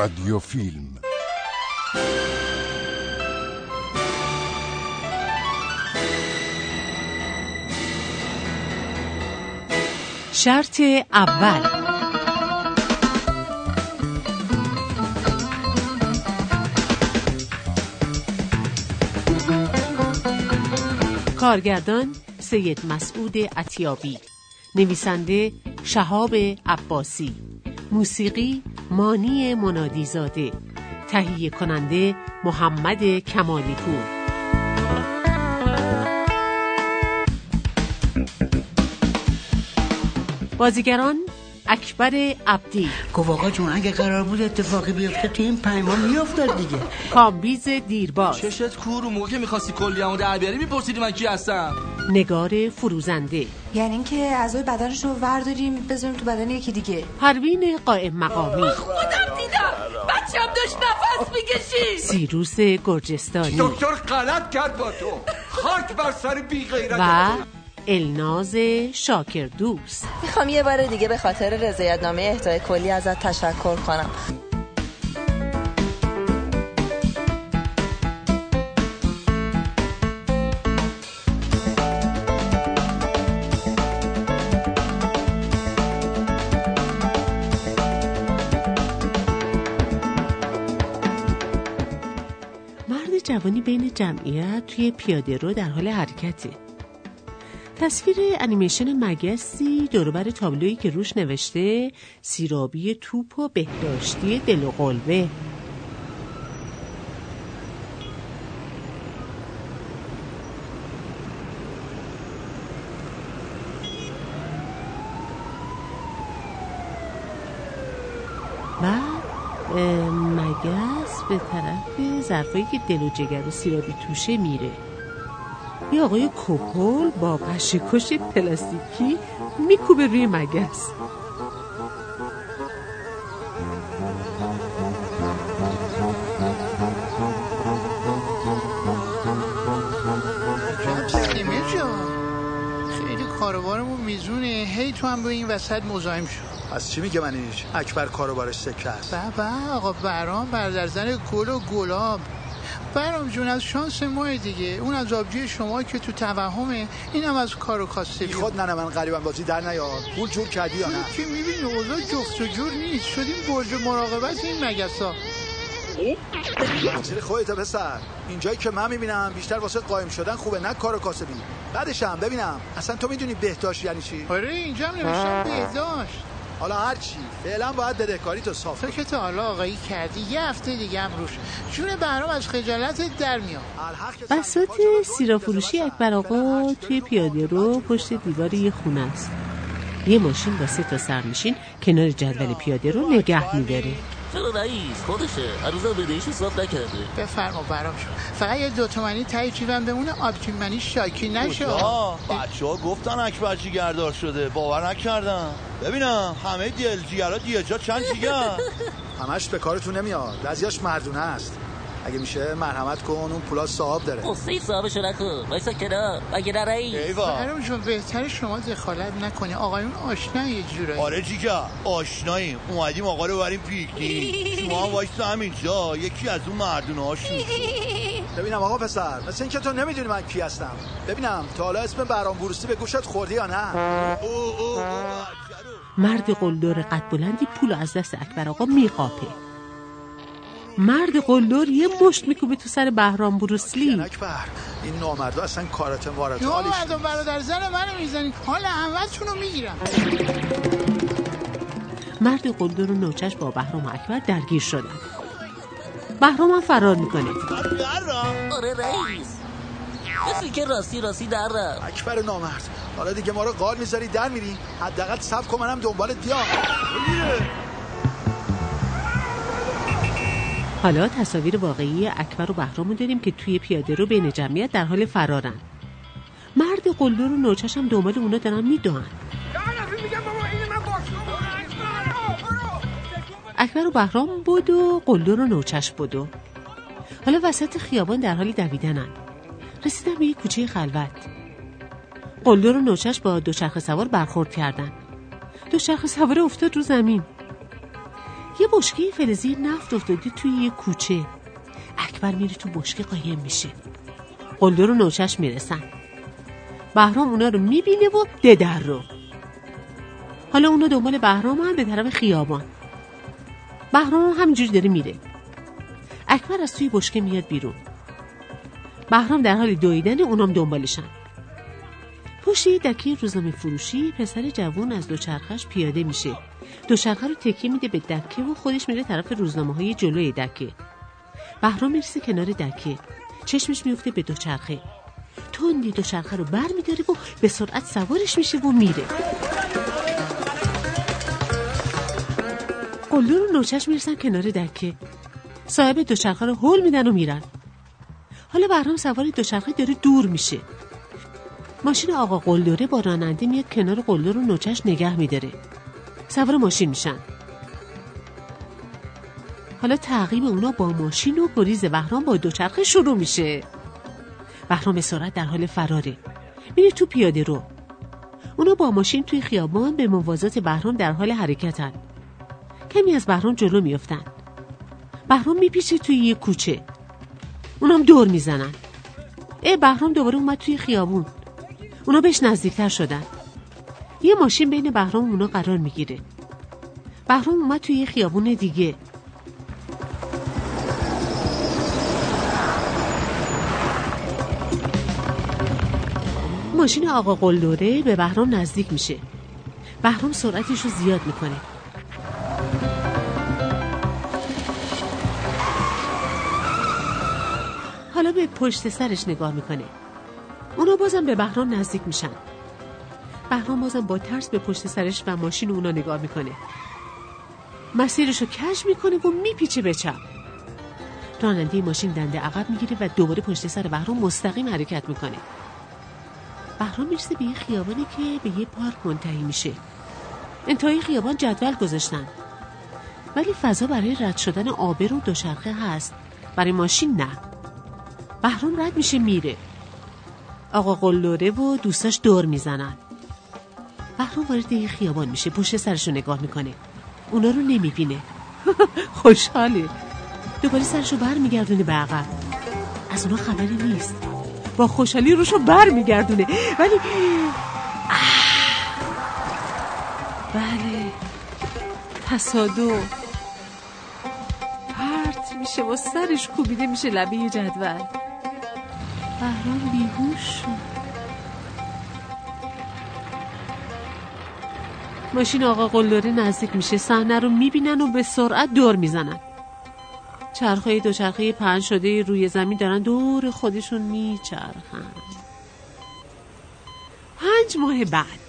رادیو فیلم شرط اول. کارگردان سید مسعود عطیابی. نویسنده شهاب عباسی. موسیقی مانی منادیزاده. تهیه کننده محمد کمالی پور بازیگران اکبر عبدی. گفت آقا جون اگه قرار بود اتفاقی بیفته تو این پنج ماه میافتاد دیگه. کامبیز دیرباز. چشت کور اون موقع که می‌خواستی کلی همون در بیاری میپرسیدی من کی هستم؟ نگار فروزنده. یعنی اینکه اعضای بدنش رو ورداریم بذاریم تو بدن یکی دیگه. پروین قائم مقامی. خودم دیدم. بچم داشت نفس می‌کشید. سیروس گرجستانی. دکتر غلط کرد با تو. خاک بر سر بی غیرت و الناز شاکر دوست. می‌خوام یه بار دیگه به خاطر رضایتنامه اهدای کلی ازت تشکر کنم. مرد جوانی بین جمعیت توی پیاده رو در حال حرکته. تصویر انیمیشن مگسی دوربر تابلویی که روش نوشته سیرابی توپ و بهداشتی دل و قلبه. اه، مگس به طرف ظرفایی که دل و جگر و سیرابی توشه میره. یه آقای کپل با قشکش پلاستیکی میکوبه روی مگس. خیلی کاروبارمون میزونه. هی تو هم به این وسط مزاحم شد از چی میگه من اینش اکبر کاروبارش سکه است. بابا آقا برام برادر زن گل و گلاب. برام جون از شانس ماه دیگه. اون از آبجی شما که تو توهمه اینم از کار و کاسبی بی خود نه من غریبم بازی در نیاد پول جور کردی یا نه؟ که می‌بینی اوضاع جفت و جور نیست. شدیم برج مراقبت این مگسا. تقصیر خودت پسر؟ اینجایی که من می‌بینم بیشتر واسه قایم شدن خوبه نه کار و کاسبی. بعدش هم ببینم. اصلا تو می‌دونی بهداشت یعنی چی؟ آره اینجا هم نوشتم بهداشت. حالا هر چی. فعلا باید بدهکاری تو صاف تو که تا حالا آقایی کردی یه هفته دیگه هم روش. جون برام از خجالت در میاد. الحق که سر بساط پا جواب سیرا فروشی اکبر آقا توی پیاده رو پشت دیوار یه خونه است. یه ماشین با سه تا سرنشین کنار جدول پیاده رو نگه میداره. چرا رئیس؟ خودشه. هنوزم بدهیش حساب نکرده. بفرما برام شد فقط یه دو تومنی تایی جیبم بمونه منی شاکی نشو بچه ها گفتن اکبر جیگردار شده. باور نکردم. ببینم همه دیل جیگرها دیجا چند جیگر همش به کارتون نمیاد. بعضیاش مردونه است. اگه میشه مرحمت کن اون پولا صاحب داره. قصه صاحبشو نکن. وایسا کنار. مگه نه رئیس؟ ایوا. جون بهتر شما دخالت نکنی. آقایون آشنا یه جورایی. آره جیگر آشناییم. اومدیم آقا رو بریم پیکنیک شما هم وایستا همینجا. یکی از اون مردونه هاشون ببینم آقا پسر مثل اینکه تو نمی‌دونی من کی هستم. ببینم تا حالا اسم برام بورسی به گوشت خوردی یا نه؟ او او او. مرد قلدر قد بلندی پول از دست اکبر آقا میقاپه. مرد قلدر یه مشت میکوبه تو سر بهرام بروسلی. اکبر این نامردا اصلا کارت وارد حالش برادر زن منو می‌زنی. حال رو می‌گیرم. مرد قلدر و نوچش با بهرام اکبر درگیر شدن. بهرام هم فرار می‌کنه. در را. آره رئیس. کسی که راستی راستی در رفت. اکبر نامرد. حالا دیگه ما رو قال می‌ذاری در میری. حداقل صبر کن منم دنبالت بیام. حالا تصاویر واقعی اکبر و بهرام رو داریم که توی پیاده رو بین جمعیت در حال فرارن. مرد قلدر و نوچش هم دنبال اونا دارن می‌دونن. اکبر و بهرام بود و قلدر و نوچش بدو حالا وسط خیابان در حال دویدنن. رسیدن به یک کوچه خلوت. قلدر و نوچش با دوچرخه سوار برخورد کردن. دوچرخه سوار افتاد رو زمین. یه بشکه فلزی نفت افتاده توی یه کوچه. اکبر میره تو بشکه قایم میشه. قلدر و نوچش می‌رسن. بهرام اونا رو می‌بینه و ددر رو. حالا اونا دنبال بهرام هم به طرف خیابان. بهرام هم همینجوری داره میره. اکبر از توی بشکه میاد بیرون. بهرام در حال دویدن اونام دنبالشن. پشت دکه روزنامه فروشی پسر جوون از دوچرخش پیاده میشه. دوچرخه رو تکیه میده به دکه و خودش میره طرف روزنامه های جلوی دکه. بهرام می‌رسه کنار دکه. چشمش میفته به دوچرخه. تندی دوچرخه رو بر میداره و به سرعت سوارش میشه و میره. قلدر و نوچش می‌رسن کنار دکه. صاحب دوچرخه رو هل میدن و میرن. حالا بهرام سوار دوچرخه داره دور میشه. ماشین آقا قلدره با راننده میاد کنار قلدر و نوچش نگه میداره. سوار ماشین میشن. حالا تعقیب اونا با ماشین و گریز بهرام با دوچرخه شروع میشه. بهرام به سرعت در حال فراره. میره تو پیاده رو. اونا با ماشین توی خیابان به موازات بهرام در حال حرکتن. کمی از بهرام جلو میافتن. بهرام میپیچه توی یه کوچه. اونام دور می‌زنن. ای بهرام دوباره اومد توی خیابون. اونا بهش نزدیکتر شدن. یه ماشین بین بهرام و اونا قرار می‌گیره. بهرام اومد توی یه خیابون دیگه. ماشین آقا قلدره به بهرام نزدیک میشه. بهرام سرعتش رو زیاد می‌کنه. حالا به پشت سرش نگاه می‌کنه. اونا بازم به بهرام نزدیک میشن. بهرام بازم با ترس به پشت سرش و ماشین اونا نگاه می‌کنه. مسیرش رو کش می‌کنه و میپیچه به چپ. راننده ماشین دنده عقب می‌گیره و دوباره پشت سر بهرام مستقیم حرکت می‌کنه. بهرام می‌رسه به یه خیابانی که به یه پارک منتهی میشه. انتهای خیابان جدول گذاشتن. ولی فضا برای رد شدن آبر و دوچرخه هست. برای ماشین نه. بهرام رد میشه میره. آقا قلوره و دوستاش دور می‌زنن. بهرام وارد یه خیابان میشه پشت سرش رو نگاه می‌کنه. اونا رو نمی‌بینه. خوشحاله. دوباره سرشو بر میگردونه به عقب. از اونا خبری نیست. با خوشحالی روشو بر میگردونه ولی بله. تصادف. پرت میشه و سرش کوبیده میشه لبه جدول. بهرام ماشین آقا قلدره نزدیک میشه. صحنه رو می‌بینن و به سرعت دور می‌زنن. چرخه دوچرخه پنج شده روی زمین دارن دور خودشون میچرخن. پنج ماه بعد.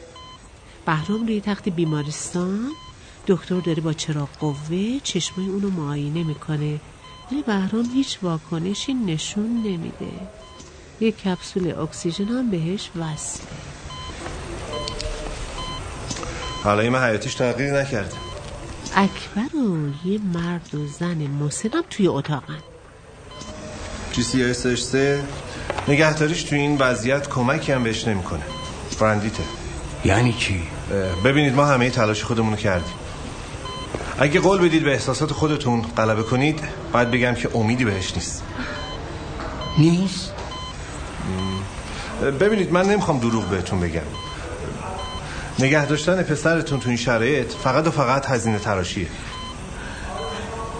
بهرام روی تخت بیمارستان. دکتر داره با چراغ قوه چشمای اونو معاینه می‌کنه. ولی بهرام هیچ واکنشی نشون نمیده. یک کپسول اکسیژن هم بهش وصله حالا من حیاتیش تغییر نکرده. اکبر و یه مرد و زن مسنم توی اتاقن. جی سی اس سه نگهداریش توی این وضعیت کمکی هم بهش نمی‌کنه. برندیته یعنی چی؟ ببینید ما همه تلاش خودمون کردیم. اگه قول بدید به احساسات خودتون غلبه کنید باید بگم که امیدی بهش نیست. نیست؟ ببینید من نمی‌خوام دروغ بهتون بگم. نگه داشتن پسرتون تو این شرایط فقط و فقط هزینه تراشیه.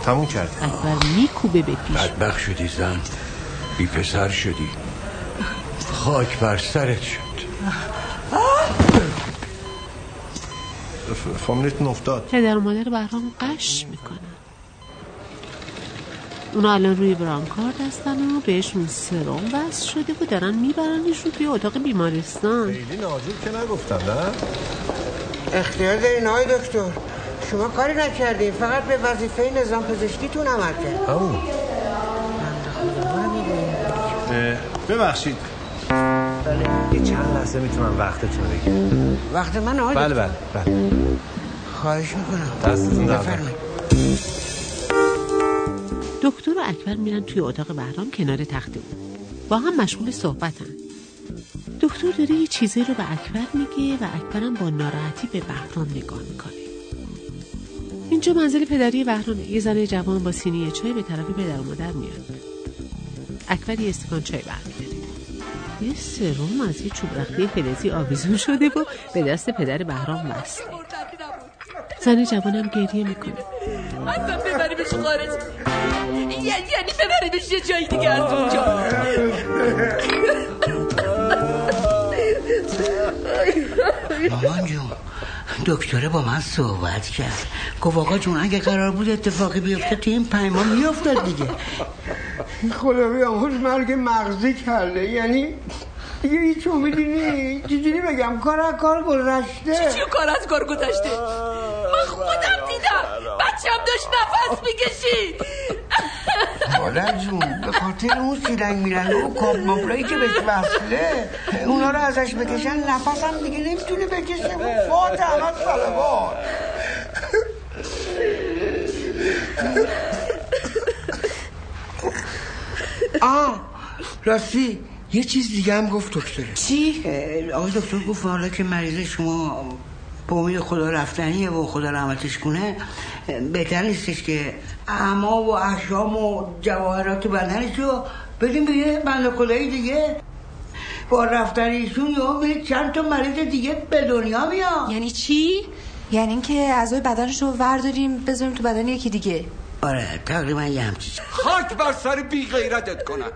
تموم کرد. اکبر میکوبه به پیش بدبخ شدی زن. بی پسر شدی. خاک بر سرت شد. فامیلیتون افتاد. پدر و مادر بهرام قش می‌کنن. اونا الان روی برانکارد هستن و بهشون سرم وصل شده و دارن میبرنشون توی اتاق بیمارستان. خیلی ناجور که نگفتم نه؟ اختیار دارین آقای دکتر. شما کاری نکردین فقط به وظیفه نظام پزشکیتون عمل کرد. او ببخشید. یه چند لحظه می‌تونم وقتتون رو بگیرم. وقت من آقای بله. بله بله. خواهش می‌کنم. دستتون بفرمایید. دکتر و اکبر میرن توی اتاق بهرام کنار تخت اون با هم مشغول صحبتن. دکتر داره یه چیزی رو به اکبر میگه و اکبرم با ناراحتی به بهرام نگاه می‌کنه. این اینجا منزل پدری بهرامه. یه زن جوان با سینی چای به طرف پدر و مادر میاد. اکبر یه استکان چای برمیداره. یه سرم از یه چوب رختی فلزی آویزون شده و به دست پدر بهرام وصله زن جوانم گریه می‌کنه. اصلا ببریمش خارج یعنی یعنی ببریمش یه جایی دیگه از اونجا. مامان جون دکتره با من صحبت کرد. گفت آقا جون اگه قرار بود اتفاقی بیفته تو این پنج ماه میافتاد دیگه. خدا بیاموز مرگ مغزی کرده. یعنی دیگه هیچ امیدی نیست چجوری بگم؟ کار از کار گذشته. چی کار از کار گذشته؟ من خودم دیدم. بچم داشت نفس می‌کشید. مادر جون به خاطر اون سیلنگ میرنگ و کاب مبلایی که بهش وصله. اونا رو ازش بکشن نفس هم دیگه نمی‌تونه بکشه. و فات همه سلوات آه راستی یه چیز دیگه هم گفت دکتره چی؟ آقای دکتر گفت حالا که مریض شما به امید خدا رفتنیه و خدا رحمتش کنه بهتر نیستش که اعما و احشام و جواهرات بدنش رو بدیم به یه بند دیگه با رفتن ایشون یا به چند تا مریض دیگه به دنیا میاد یعنی چی؟ یعنی اینکه اعضای بدنش رو ورداریم بذاریم تو بدن یکی دیگه آره تقریبا یه همچیز خاک بر سر بی غیرتت کنم.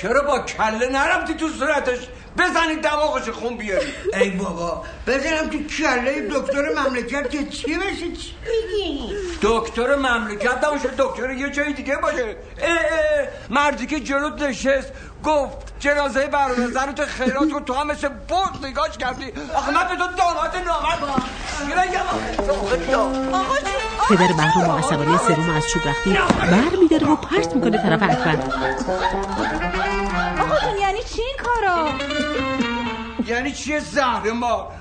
چرا با کله نرفتی تو صورتش؟ بزنی دماغش خون بیاری. ای بابا بزنم تو کله دکتر مملکت که چی بشه؟ چی؟ دکتر مملکت نباشه دکتر یه جای دیگه باشه. اه اه. مردی که جلوت نشست گفت جنازه برادر زنت خیرات رو تو هم مثل برد نگاش کردی؟ آخه من به تو داماد نامد پدر بهرام با عصبانی سرم از چوب رختی بر میداره و پرت می‌کنه طرف اکبر. آقا جون یعنی چی این کارا؟ یعنی چیه زهر ما؟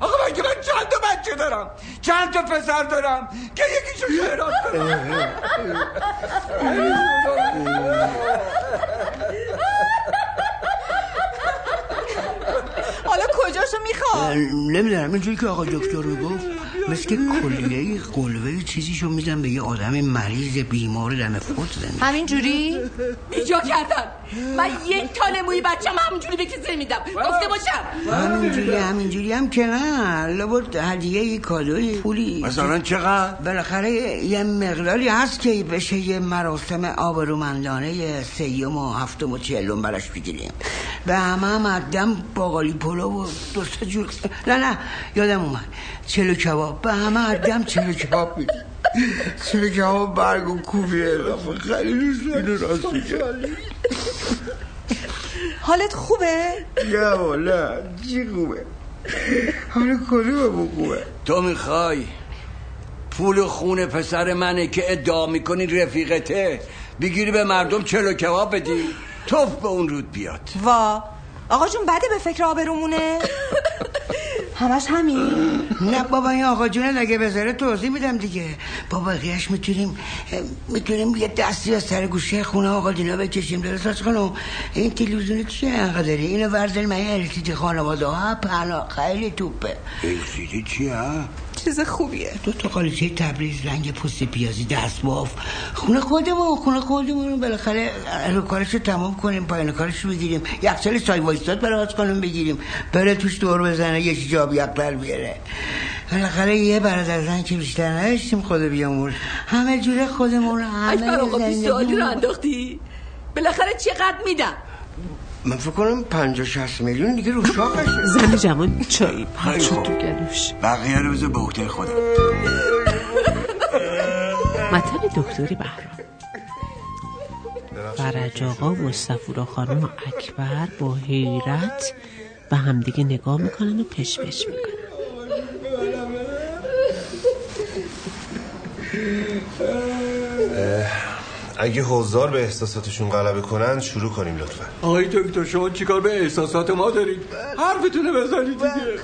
آقا من که من چند تا بچه دارم چند تا پسر دارم که یکیشو خیرات کنم حالا کجاشو می‌خواد. نمی‌دونم اینجوری که آقا دکتر می‌گفت مثل که کلیه قلوه چیزیشو میزن به یه آدم مریض بیمار دم فوت زنده همین جوری بیجا کردن. من یک تا نموی بچم همونجوری به کسی میدم. گفته باشم. همینجوری همینجوری هم که نه لابد هدیه یه کادوی پولی. مثلا چقدر؟ بالاخره یه مقداری هست که بشه یه مراسم آبرومندانه سیوم و هفتم و چهلم براش بگیریم. به همه هم عدم باقالی پلو و دو سه جور نه نه یادم اومد. چلو کباب. به همه عدم چلو کباب میدیم. چه کباب برگ و کوبی اضافه. خیلی دوست اینو راست حالت خوبه؟ نه والا چی خوبه؟ حالا کدوم خوبه؟ تو می‌خوای؟ پول خون پسر منه که ادعا می‌کنی رفیقته. بگیری به مردم چلو کباب بدی. توف به اون رود بیاد. وا. آقا جون بده به فکر آبرومونه؟ همش همین. نه بابا این آقا جونه اگه بذاره توضیح میدم دیگه. با بقیهش می‌تونیم می‌تونیم یه دستی از سر گوشه خونه آقا دینا بکشیم. درست خانم؟ این تلویزیون چیه انقدری اینو ورزل من السیدی خانواده ها پنا خیلی توپه. السیدی چیه؟ چیز خوبیه. دو تا قالیچه تبریز رنگ پوست پیازی دست باف. خونه خودمون خونه خودمون بالاخره رو کارش رو تمام کنیم پایان کارش رو بگیریم. یخچال سای وایستاد برای کنیم بگیریم. بره توش دور بزنه یه جاب یقتر بیاره. بالاخره یه برادر زن که بیشتر نداشتیم خدا بیامور همه جوره خودمون همه سوالی رو. انداختی؟ بالاخره چقدر میدم؟ من فکر کنم پنجا شست میلیون دیگه رو شاقشه زن جوان چایی پرت شد تو گلوش. بقیه رو بذار به عهده خودم. مطب دکتری بهرام. فرج آقا و صفورا خانم و اکبر با حیرت به همدیگه نگاه می‌کنن و پش پش می‌کنن. اگه حضار به احساساتشون غلبه کنن شروع کنیم لطفا. آقای دکتر شما چیکار به احساسات ما دارید؟ حرفتونه بزنید دیگه.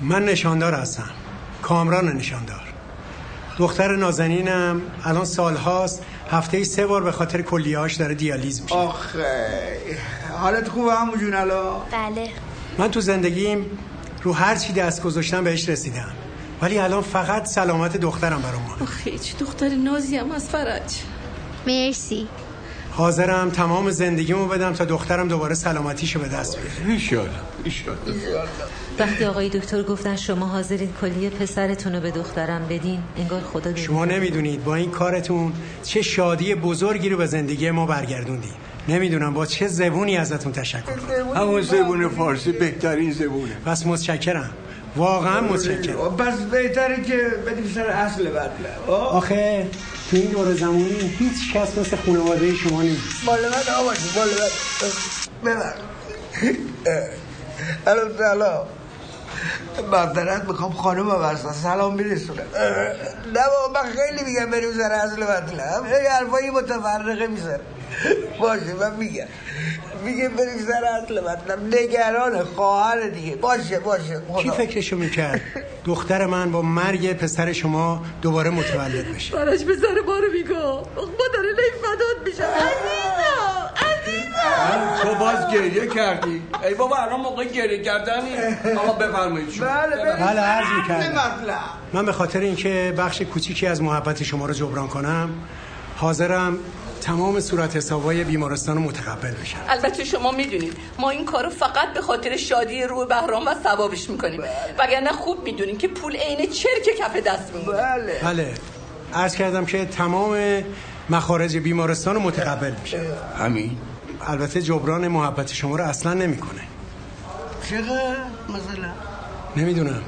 من نشاندار هستم. کامران نشاندار. دختر نازنینم الان سالهاست هفته سه بار به خاطر کلیهاش داره دیالیز میشه. آخه حالت خوبه همو جون الان؟ بله. من تو زندگیم رو هر چی دست گذاشتم بهش رسیدم. ولی الان فقط سلامت دخترم برام مهمه. چه دختر نازی هم از فرج. مرسی. حاضرم تمام زندگیمو بدم تا دخترم دوباره سلامتیشو به دست بیاره. ایشالا وقتی آقای دکتر گفتن شما حاضرین کلیه پسرتون رو به دخترم بدین انگار خدا دید. شما نمی‌دونید با این کارتون چه شادی بزرگی رو به زندگی ما برگردوندید نمی‌دونم با چه زبونی ازتون تشکر کنم. همون زبون فارسی بهترین زبونه. پس متشکرم. واقعا متشکرم. پس بهتره که بدیم سر اصل مطلب. آخه تو این دور زمانی هیچ کس مثل خانواده شما نیست. مال من آقا مال من ببر. الان سلام. مفترت می‌خوام خانم ورسا سلام میرسونم. نه بابا من خیلی میگم بریم سر اصل مطلب. یه حرفایی متفرقه می‌زنه باشه من میگم. میگه بریم سر اصل مطلب. نگران خواهر دیگه. باشه باشه. کی فکرشو می‌کرد؟ دختر من با مرگ پسر شما دوباره متولد بشه. فرج به سر ما رو میگو. ما داره نیم فدات میشه عزیزم عزیزم. تو باز گریه کردی. ای بابا الان موقع گریه کردنی. آقا بفرمایید شما. بله عرض می‌کردم. من به خاطر اینکه بخش کوچیکی از محبت شما رو جبران کنم حاضرم تمام صورت حسابای بیمارستان رو متقبل بشم. البته شما می‌دونید ما این کارو فقط به خاطر شادی روح بهرام و ثوابش می‌کنیم. وگرنه خوب می‌دونیم که پول عین چرک کف دست میمونه. بله. بله. عرض کردم که تمام مخارج بیمارستان رو متقبل میشه همین. البته جبران محبت شما رو اصلا نمی‌کنه. چقدر؟ مثلا؟ نمی‌دونم.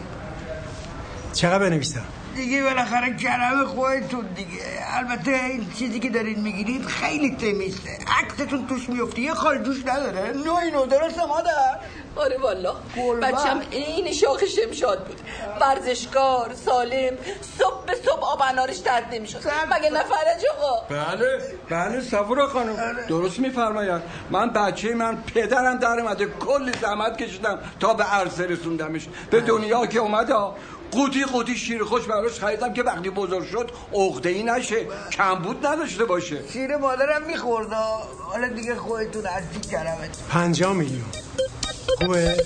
چقدر بنویسم؟ دیگه بالاخره کرم خودتون دیگه. البته این چیزی که دارین می‌گیرید خیلی تمیزه. عکستون توش میفته یه خال نداره. نوعی نو درسته مادر. آره والا. بچم عین شاخ شمشاد بود. ورزشکار سالم صبح به صبح آب انارش درد نمی‌شد. مگه نه فرج آقا؟ بله بله صبور خانم. درست میفرماید. من بچه من پدرم در اومده کلی زحمت کشیدم تا به عرصه رسوندمش. به دنیا که اومده قوطی قوطی شیر خوش براش خریدم که وقتی بزرگ شد عقده ای نشه کمبود نداشته باشه. شیر مادرم می‌خورد حالا دیگه خودتون از کرمت پنجاه میلیون. خوبه؟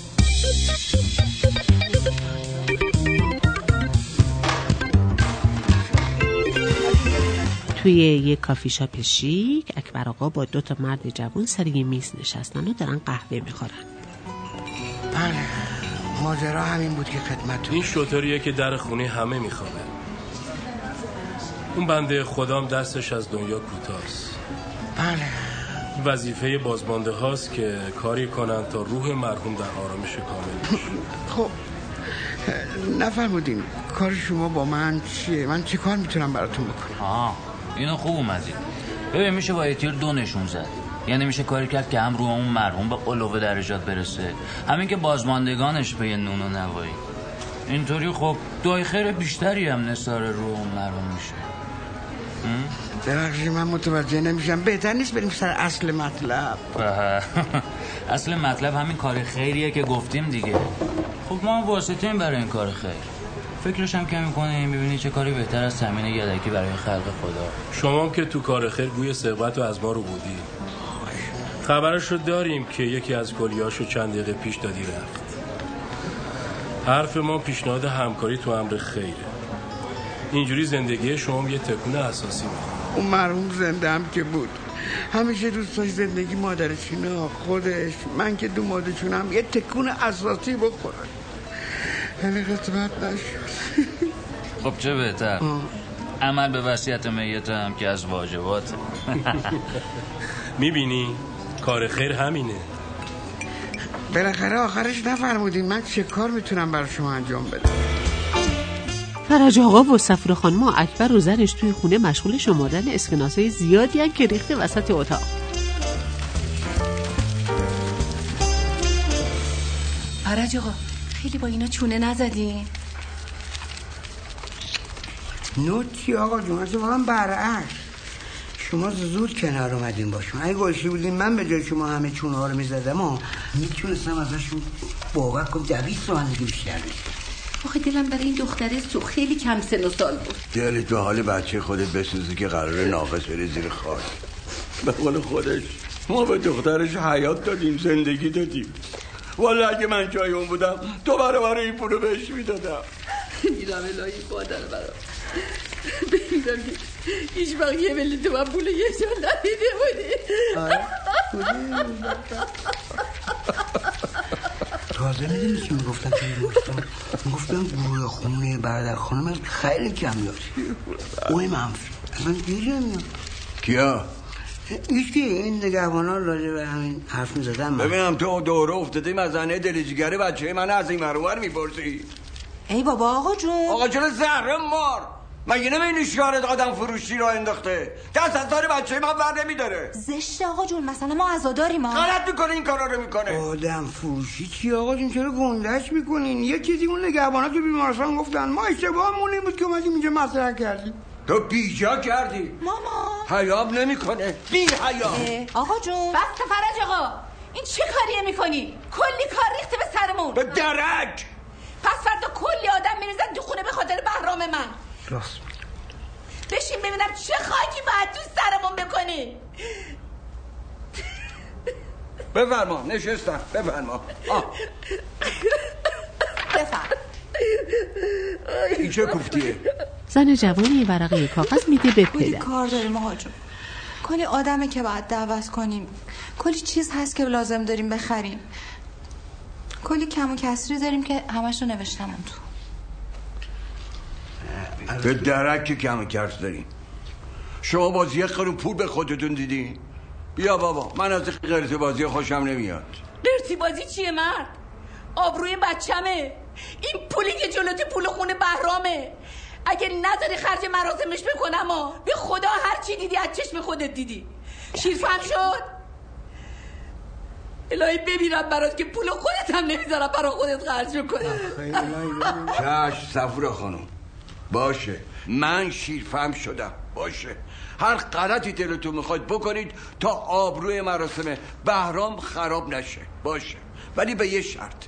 توی یه کافی شاپ شیک اکبر آقا با دو تا مرد جوان سر یه میز نشستن و دارن قهوه می‌خورن. بله ماجرا همین بود که خدمت این شطوریه که در خونه همه میخوابه. اون بنده خدام دستش از دنیا کوتاست بله. وظیفه بازمانده هاست که کاری کنن تا روح مرحوم در آرامش کامل بشه. خب نفرمودین کار شما با من چیه؟ من چه کار می‌تونم براتون بکنم؟ آه اینو خوب اومدید ببین میشه با تیر دو نشون زد. یعنی میشه کاری کرد که هم رو اون مرحوم به قلوب درجات برسه. همین که بازماندگانش به نون و نوایی. اینطوری خب دای خیر بیشتری هم نثار رو اون مرحوم میشه. ببخشید من متوجه نمیشم. بهتر نیست بریم سر اصل مطلب. اصل مطلب همین کار خیریه که گفتیم دیگه. خب ما واسطه برای این کار خیر. فکرش هم که می‌کنه می‌بینی چه کاری بهتر از تامین یدکی برای خلق خدا. شما هم که تو کار خیر گوی ثروت و از ما رو بودی. خبرش رو داریم که یکی از کلیاشو چند دقیقه پیش دادی رفت. حرف ما پیشنهاد همکاری تو امر خیره. اینجوری زندگی شما یه تکون اساسی بود. اون مرحوم زنده هم که بود. همیشه دوست داشت زندگی مادرشینا خودش. من که دو مادرشونم یه تکون اساسی بخورن یعنی خدمت نشد. خب چه بهتر؟ عمل به وصیت میت هم که از واجبات. می‌بینی؟ کار خیر همینه. بالاخره آخرش نفرمودین. من چه کار می‌تونم برای شما انجام بدم؟ فرج آقا و سفر خانم و اکبر و زنش توی خونه مشغول شمردن اسکناس های زیادی هن که ریخته وسط اتاق. فرج آقا خیلی با اینا چونه نزدی نوتی آقا جون از واقعا برعکس. شما زود کنار اومدین با شما. اگه گوشی بودین من به جای شما همه چونه ها رو می‌زدم و می‌تونستم ازشون باور کن دویست دیگه بیشتر بشه. آخه دلم برای این دختره سو خیلی کم سن و سال بود. دلی تو حال بچه خودت بسوزی که قرار ناقص بره زیر خاک. به قول خودش ما به دخترش حیات دادیم زندگی دادیم. والا اگه من جای اون بودم تو برای برای این پولو بهش می‌دادم. میرم الهی مادر برام. ببینم که هیچ وقت یه ولی تو من پول یه جا ندیده بودی. تازه می‌دونی چی می‌گفتن که می‌گفتن می‌گفتن گروه خونه برادر خانم خیلی کم یاد اوی منفی. اصلا گیری نمیاد کیا؟ که این نگهبان ها راجع به همین حرف می‌زدن. ببینم تو دوره افتادی مزنه دلجگره بچه من از این مروبر می‌پرسی. ای بابا آقا جون. آقا چرا زهره مار. مگه نمی شارت آدم فروشی را انداخته؟ دست از دار بچه من بر نمیداره. زشت آقا جون مثلا ما عزاداریم ما غلط می‌کنه این کارا رو می‌کنه. آدم فروشی چی آقا جون؟ چرا گندش می‌کنین؟ یه چیزی اون نگهبان ها تو بیمارستان گفتن. ما اشتباهمون این بود که اومدیم اینجا مطرح کردیم. تو بیجا کردی. ماما. حیاب نمی‌کنه. بی حیا آقا جون. بس فرج آقا. این چه کاریه می‌کنی؟ کلی کار ریخته به سرمون. به درک. پس فردا کلی آدم میریزن تو خونه به خاطر بهرام من. راست. بشین ببینم چه خاکی باید تو سرمون بکنی. بفرما نشستم. بفرما. بفرم این چه کوفتیه؟ زن جوانی ورقه کاغذ میده به پدر. کار داریم آقا جون. کلی آدمه که باید دعوت کنیم. کلی چیز هست که لازم داریم بخریم. کلی کم و کسری داریم که همش رو نوشتم تو. به درک که کم کرس داریم. شما بازی قرون پول به خودتون دیدی بیا بابا من از غیرت بازی خوشم نمیاد. قرتی بازی چیه مرد؟ آبروی بچمه این پولی که جلوتی پول خونه بهرامه. اگه نذاری خرج مراسمش بکنم ها. به خدا هر چی دیدی از چشم خودت دیدی. شیرفهم شد؟ الهی ببینم برات که پول خودت هم نمی‌ذارم برا خودت خرج کنم چش صفورا خانم. باشه. من شیرفهم شدم. باشه. هر غلطی دلتون می‌خواید بکنید تا آبروی مراسم بهرام خراب نشه. باشه. ولی به یه شرط.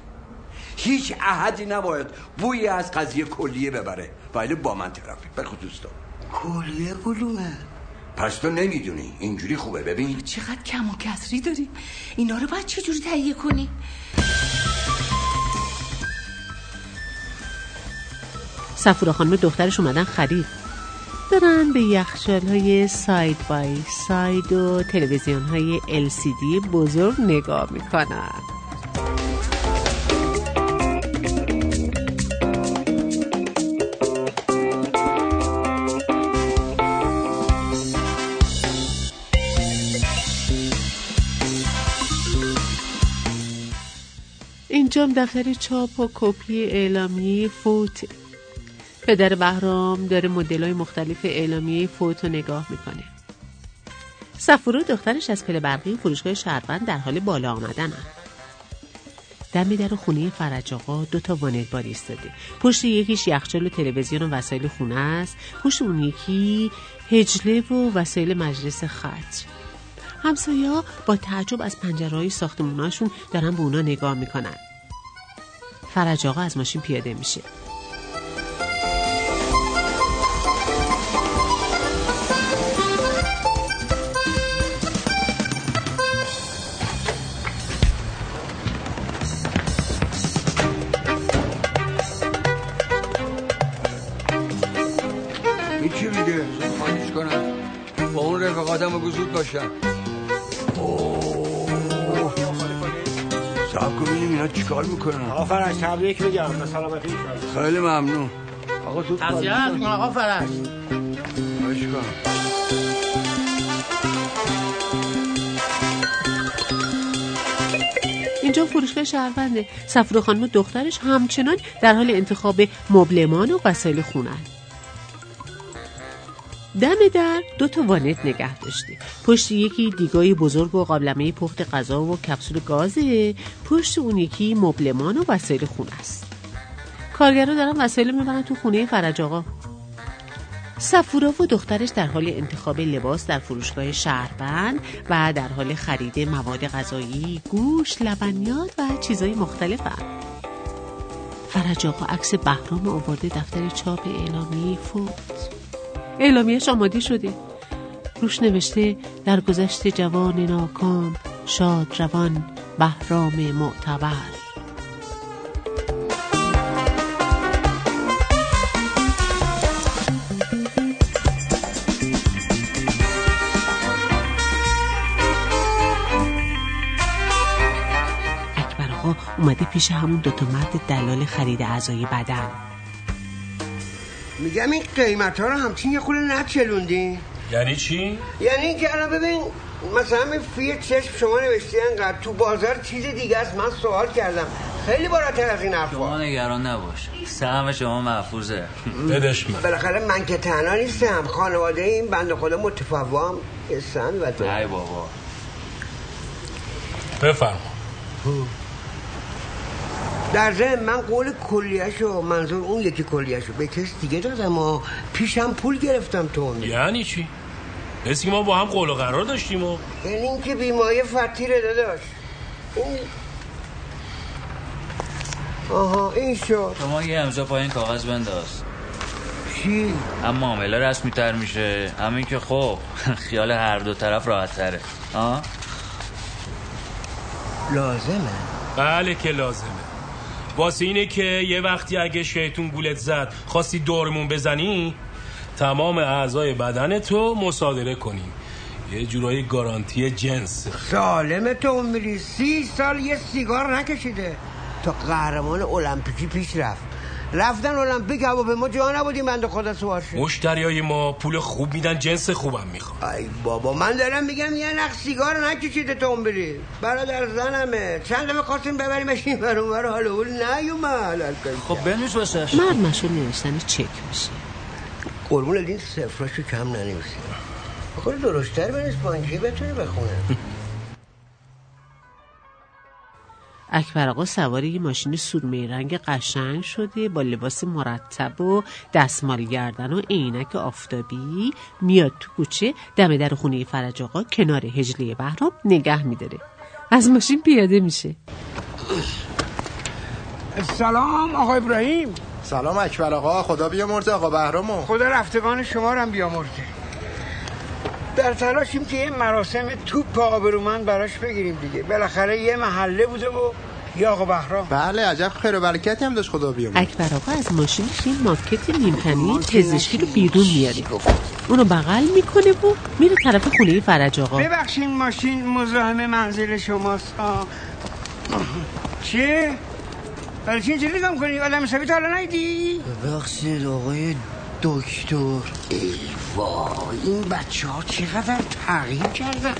هیچ احدی نباید بوی از قضیه کلیه ببره. ولی با من طرفی به خصوص تو کلیه کلومه پس تو نمی‌دونی. اینجوری خوبه. ببین. چقدر کم و کسری داری اینا رو باید چجوری تهیه کنی سفورا خانم دخترش اومدن خرید. دارن به یخچال های ساید بای ساید و تلویزیون های LCD بزرگ نگاه می‌کنن. اینجام دفتر چاپ و کپی اعلامیه فوت پدر بهرام داره مدل های مختلف اعلامیه فوت رو نگاه می‌کنه. سفورو دخترش از پل برقی فروشگاه شهروند در حال بالا آمدن دم در خونه فرج آقا دو تا وانت بار ایستاده. پشت یکیش یخچال و تلویزیون و وسایل خونه است. پشت اون یکی هجله و وسایل مجلس خط همسایه با تعجب از پنجرهای ساختموناشون دارن به اونا نگاه می‌کنن. فرج آقا از ماشین پیاده میشه. رفقاتم بگو زود باشن سب کن ببینیم اینا چیکار می‌کنن. آقا فرش تبریک بگم به سلامتی خیلی ممنون. آقا زود تسلیت کن آقا فرش کنم اینجا فروشگاه شهرونده. سفر خانم و دخترش همچنان در حال انتخاب مبلمان و وسایل خونه دم در دو تا وانت نگه داشته پشت یکی دیگای بزرگ و قابلمه پخت غذا و کپسول گازه پشت اون یکی مبلمان و وسایل خونه است کارگرا دارن وسایل می‌برن تو خونه فرج آقا سفورا و دخترش در حال انتخاب لباس در فروشگاه شهربند و در حال خرید مواد غذایی، گوشت، لبنیات و چیزهای مختلفن. فرج آقا عکس بهرام آورده دفتر چاپ اعلامیه فوت. اعلامیش آماده شده. روش نوشته در گذشت جوان ناکام شاد روان بهرام معتبر. اکبر آقا اومده پیش همون دوتا مرد دلال خرید اعضای بدن. میگم این قیمت ها رو همچین یه خود نچلوندین. یعنی چی؟ یعنی اینکه الان ببین مثلا این فی چشم شما نوشتی انقدر تو بازار چیز دیگه است من سوال کردم. خیلی بالاتر از این حرفا. شما نگران نباش. سهم شما محفوظه. بدش من. بالاخره من که تنها نیستم. خانواده این بند خدا متفاوام یه سهمی باید ای بابا. بفرما. در ضمن من قول کلیهشو منظور اون یکی کلیهشو. به کس دیگه دادم و پیشم پول گرفتم تو اون یعنی چی؟ مثل که ما با هم قول و قرار داشتیم و یعنی اینکه بیمایه فتیره داداش. این آها این شد. شما یه امضا پایین کاغذ بنداز. چی؟ هم معامله رسمی تر میشه. همین که خب خیال هر دو طرف راحت تره. آه؟ لازمه. بله که لازمه. واسه اینه که یه وقتی اگه شیطون گولت زد خواستی دورمون بزنی تمام اعضای بدن تو مصادره کنیم یه جورایی گارانتی جنس. سالم تو میری سی سال یه سیگار نکشیده. تا قهرمان المپیکی پیش رفت. رفتن المپیک هوا ما جا نبودیم بنده خدا سوارشه مشتریای ما پول خوب میدن جنس خوبم می‌خوام. ای بابا من دارم میگم یه نخ سیگار نکشیده تو اون بری. برادر زنمه. چند دفعه خواستیم ببریمش این بر اون حال اول نیومد. خب بنویس واسش. مرد مشو نوشتن چک میشه. قربون این صفراشو کم ننویسی خود درشتر بنویس بانکی بتونه بخونه اکبر آقا سوار یه ماشین سرمه رنگ قشنگ شده با لباس مرتب و دستمال گردن و عینک آفتابی. میاد تو کوچه دم در خونه فرج آقا کنار هجله بهرام نگه میداره. از ماشین پیاده میشه. سلام آقا ابراهیم. سلام اکبر آقا خدا بیامرزه آقا بهرامو. خدا رفتگان شما رو هم بیامرزه. در تلاشیم که یه مراسم توپ آبرومند براش بگیریم دیگه بالاخره یه محله بوده و یا آقا بهرام بله عجب خیر و برکتی هم داشت خدا بیامرزه اکبر آقا از ماشینش یه ماکت نیمتنی پزشکی رو بیرون میاره اونو بغل می‌کنه و میره طرف خونه فرج آقا ببخشین ماشین مزاحم منزل شماست آه. چیه؟ برای چی اینجوری نگاه کنی؟ آدم حسابی تا حالا نیدی؟ ببخشید آقای دکتر. ای وای این بچه ها چقدر تغییر کردن.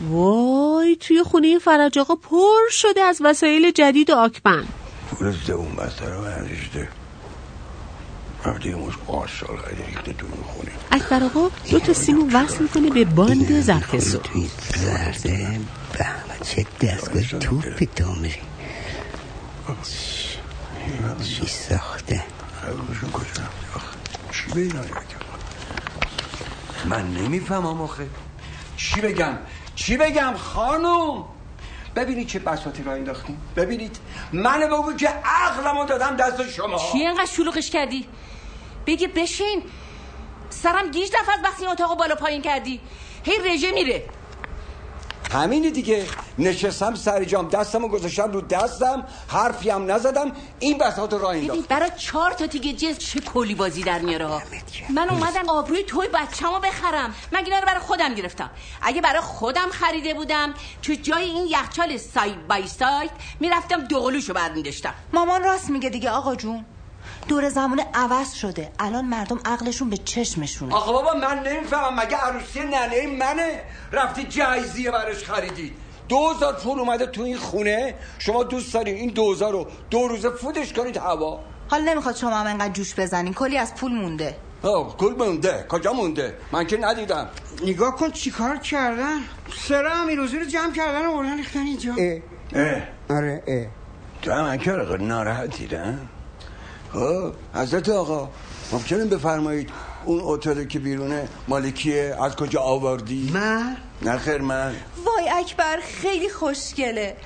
وای توی خونه فرج آقا پر شده از وسایل جدید و آکبند پول اون بسته رو برداشته رفته یه مش آشال ریخته تو اون خونه. اکبر آقا دو تا سیمو وصل می‌کنه به باند ظرف سو توی زرده به چه دستگاه توپی دامری چی ساخته؟ خیلیشون کجا چی به اینا من نمی‌فهمم آخه. چی بگم؟ چی بگم خانم؟ ببینید چه بساطی را انداختیم ببینید من بگو که عقلمو دادم دست شما. چی اینقدر شلوغش کردی؟ بگی بشین. سرم گیج از وقتی این اتاقو بالا پایین کردی. هی رژه میره. همینی دیگه. نشستم سر جام. دستمو گذاشتم رو دستم. حرفی هم نزدم. این بساط را ببین انداخت برای چهار تا دیگه جنس چه کلی بازی در میاره ها. من اومدم آبروی توی بچه‌مو بخرم. من اینا رو برای خودم گرفتم. اگه برای خودم خریده بودم تو جای این یخچال ساید بای ساید می‌رفتم دوقلوشو برمیداشتم. مامان راست میگه دیگه آقا جون. دور زمان عوض شده. الان مردم عقلشون به چشمشونه. آقا بابا من نمی‌فهمم. مگه عروسی ننه منه؟ رفتی جایزیه براش خریدید دوزار پول اومده تو این خونه. شما دوست دارین این دوزار رو دو روزه فودش کنید هوا؟ حال نمی‌خواد شما هم انقدر جوش بزنین. کلی از پول مونده. آه کل مونده. کجا مونده؟ من که ندیدم. نگاه کن چیکار کردن. سر امیروزی رو جمع کردن و بردن ریختن اینجا. اه. آره اه. تو هم ناراحتی نه خب حضرت آقا ممکنه بفرمایید اون اتاقی که بیرونه مالکیه از کجا آوردی؟ من نه خیر من وای اکبر خیلی خوشگله.